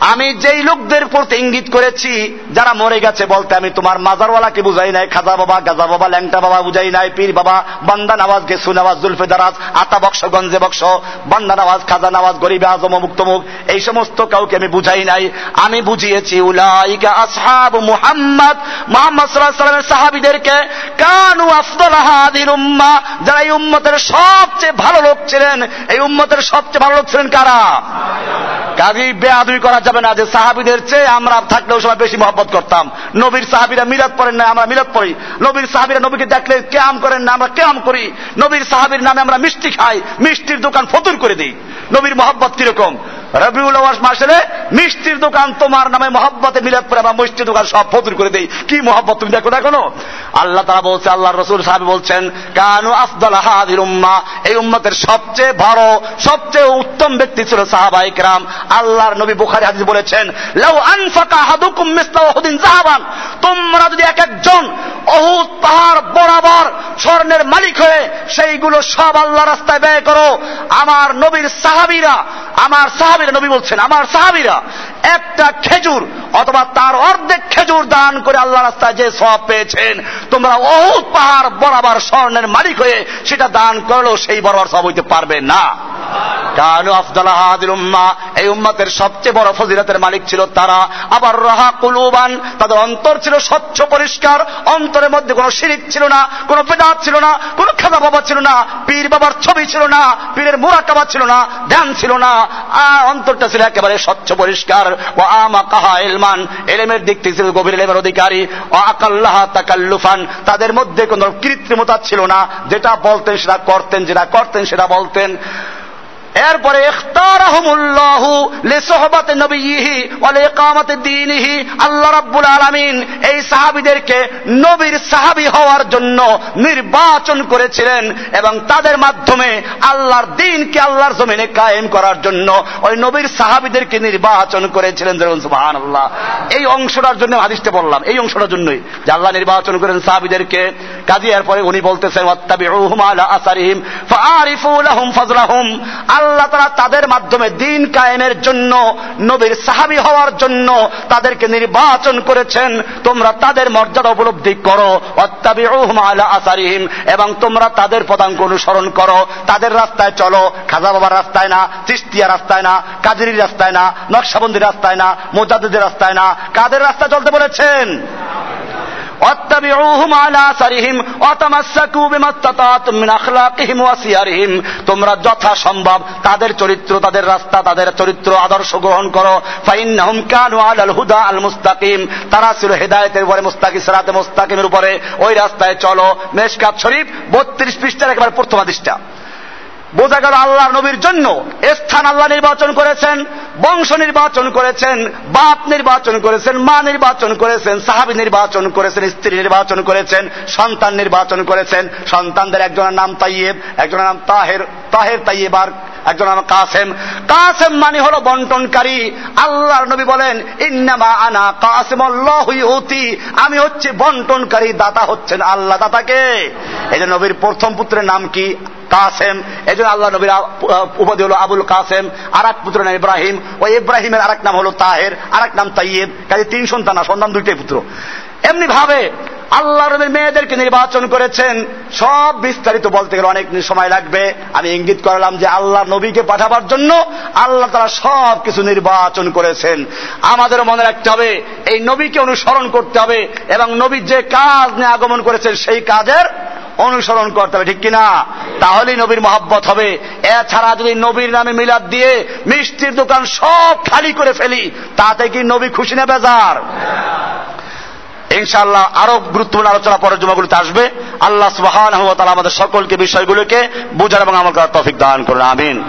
আমি যেই লোকদের প্রতি ইঙ্গিত করেছি, যারা মরে গেছে বলতে আমি তোমার মাজারওয়ালাকে বুঝাই নাই, খাজা বাবা, গাজা বাবা, ল্যাংটা বাবা বুঝাই নাই, পীর বাবা, বান্দা নওয়াজ গেসু নওয়াজ জুলফে দারাজ আতা বক্স, গঞ্জে বক্স, বান্দা নওয়াজ খাজা নওয়াজ গরিবে, আজম মুক্ত মুখ এই সমস্ত কাউকে আমি বুঝাই নাই। আমি বুঝিয়েছি, উলাইকা আসহাব মুহাম্মদ মুহাম্মদ সাল্লামের সাহাবীদেরকে, কানু উম্মাহ যারা এই উম্মতের সবচেয়ে ভালো লোক ছিলেন, এই উম্মতের সবচেয়ে ভালো লোক ছিলেন কারা? কাজী করা যাবে না যে সাহাবিদের চেয়ে আমরা থাকলেও সময় বেশি মহব্বত করতাম। নবীর সাহাবিরা মিলাদ পড়েন না আমরা মিলাদ পড়ি। নবীর সাহাবিরা নবীকে দেখলে কেয়াম করেন না, আমরা কেয়াম করি। নবীর সাহাবির নামে আমরা মিষ্টি খাই, মিষ্টির দোকান ফতুর করে দিই। নবীর মহব্বত কীরকম? রবিউল আওয়াজ মাসে মিষ্টির দোকান তোমার নামে মহব্বতে মিলাদ পরে আমরা মিষ্টির দোকান সব ফতুর করে দেই। কি মহব্বত তুমি দেখো না কোনো আল্লাহ তারা বলছে আল্লাহ রসুল সাহেব বলছেন, কানু আফদল হাদির উম্মা এই উম্মতের সবচেয়ে বড়, সবচেয়ে উত্তম ব্যক্তি ছিল সাহাবা ইকরাম আল্লাহর নবী বুখারী হাদিস বলেছেন, লাউ আনফাকা হাদুকুম মিসলা উহুদিন যাহাবান। তোমরা যদি এক একজন অহুদ পাহাড় বরাবর স্বর্ণের মালিক হয়ে সেইগুলো সব আল্লাহ রাস্তায় ব্যয় করো, আমার নবীর সাহাবিরা, আমার সাহাবিরা নবী বলছেন, আমার সাহাবিরা, একটা খেজুর অথবা তার অর্ধেক খেজুর দান করে আল্লাহ রাস্তায় যে সব পেয়েছেন, তোমরা অহুদ পাহাড় বরাবর স্বর্ণের মালিক হয়ে সেটা দান করলেও সেই বরাবর সব হইতে পারবে না। কানু আফদাল হাদিল উম্মা, এই উম্মাতের সবচেয়ে বড় ফজিলতের মালিক ছিল তারা। আবার কুলুবান, তাদের অন্তর ছিল স্বচ্ছ পরিষ্কার, অন্তরের মধ্যে কোনো শিরিক ছিল না, কোনো বেদাত ছিল না, কোনো খাদা বাবা ছিল না, পীর বাবার ছবি ছিল না, পীরের মুরাকাবা ছিল না, ধ্যান ছিল না অন্তরটা ছিল একেবারে স্বচ্ছ পরিষ্কার। ও আমা কাহা এলমান এলেমের দিক থেকে ছিল গভীর এলেমের অধিকারী। আকাল্লাহ তাকাল্লুফান, তাদের মধ্যে কোন কৃত্রিমতা ছিল না। যেটা বলতেন সেটা করতেন, যেটা করতেন সেটা বলতেন। এরপরে আল্লাহ রাব্বুল আলামিন এই সাহাবীদেরকে নবীর সাহাবী হওয়ার জন্য নির্বাচন করেছিলেন এবং তাদের মাধ্যমে আল্লাহর দিনকে আল্লাহর জমিনে কায়েম করার জন্য ওই নবীর সাহাবীদেরকে নির্বাচন করেছিলেন যেমন সুবহানাল্লাহ। এই অংশটার জন্য হাদিসটা বললাম, এই অংশটার জন্যই যে আল্লাহ নির্বাচন করেন সাহাবীদেরকে। কাজী এরপরে উনি বলতেছেন, ওয়াত্তাবিউহুম আলা আসারিহিম ফাআরিফু লাহুম ফাজলাহুম। আল্লাহ তারা তাদের মাধ্যমে দিন কায়েমের জন্য, নবীর সাহাবি হওয়ার জন্য তাদেরকে নির্বাচন করেছেন। তোমরা তাদের মর্যাদা উপলব্ধি করো। আসারিহিম এবং তোমরা তাদের পদাঙ্ক অনুসরণ করো। তাদের রাস্তায় চলো। খাজা বাবার রাস্তায় না তিস্তিয়া রাস্তায় না, কাজেরির রাস্তায় না, নকশাবন্দির রাস্তায় না মোজাদের রাস্তায় না। কাদের রাস্তায় চলতে বলেছেন? তোমরা যথাসম্ভব তাদের চরিত্র, তাদের রাস্তা, তাদের চরিত্র আদর্শ গ্রহণ করো। হুদা আল মুস্তাকিম। তারা ছিল হেদায়েতের উপরে মুস্তাকি সিরাতে মুস্তাকিমের উপরে। ওই রাস্তায় চলো। মেশকাত শরীফ বত্রিশ পৃষ্ঠার একেবারে প্রথম আদিষ্টা বোঝা গেল আল্লাহ নবীর জন্য। স্থান আল্লাহ নির্বাচন করেছেন, বংশ নির্বাচন করেছেন, বাপ নির্বাচন করেছেন, মা নির্বাচন করেছেন, সাহাবি নির্বাচন করেছেন, স্ত্রী নির্বাচন করেছেন, সন্তান নির্বাচন করেছেন। সন্তানদের একজনের নাম তাইয়েব একজনের নাম তাহের তাহের তাইয়েব আর একজন নাম কাসেম। কাসেম মানে হলো বন্টনকারী। আল্লাহর নবী বলেন, ইন্নামা আনা কাসেম ইউতি। আমি হচ্ছে বন্টনকারী, দাতা হচ্ছেন আল্লাহ দাতাকে এই যে নবীর প্রথম পুত্রের নাম কি? কাসেম। এই জন্য আল্লাহ নবীর উপাধি হলো আবুল কাসেম আর এক পুত্র নাম ইব্রাহিম, ওই ইব্রাহিমের আরেক নাম হলো তাহের, আরেক নাম তাইয়েব কাজে তিন সন্তান না সন্তান দুইটাই পুত্র। এমনি ভাবে আল্লাহ রবের মেয়েদেরকে নির্বাচন করেছেন। সব বিস্তারিত বলতে গেলে অনেক সময় লাগবে। আমি ইঙ্গিত করলাম যে আল্লাহ নবীকে পাঠাবার জন্য আল্লাহ তারা সব কিছু নির্বাচন করেছেন। আমাদের মনে রাখতে হবে, এই নবীকে অনুসরণ করতে হবে এবং নবী যে কাজ নিয়ে আগমন করেছেন সেই কাজের অনুসরণ করতে হবে, ঠিক কিনা? তাহলেই নবীর মহাব্বত হবে। এছাড়া যদি নবীর নামে মিলাদ দিয়ে মিষ্টির দোকান সব খালি করে ফেলি, তাতে কি নবী খুশি না বেজার? ইনশাআল্লাহ আরও গুরুত্বপূর্ণ আলোচনা পরের জমাগুলোতে আসবে। আল্লাহ সুবাহ আমাদের সকলকে বিষয়গুলোকে বুঝার এবং আমল করার তফিক দান করুন, আমিন।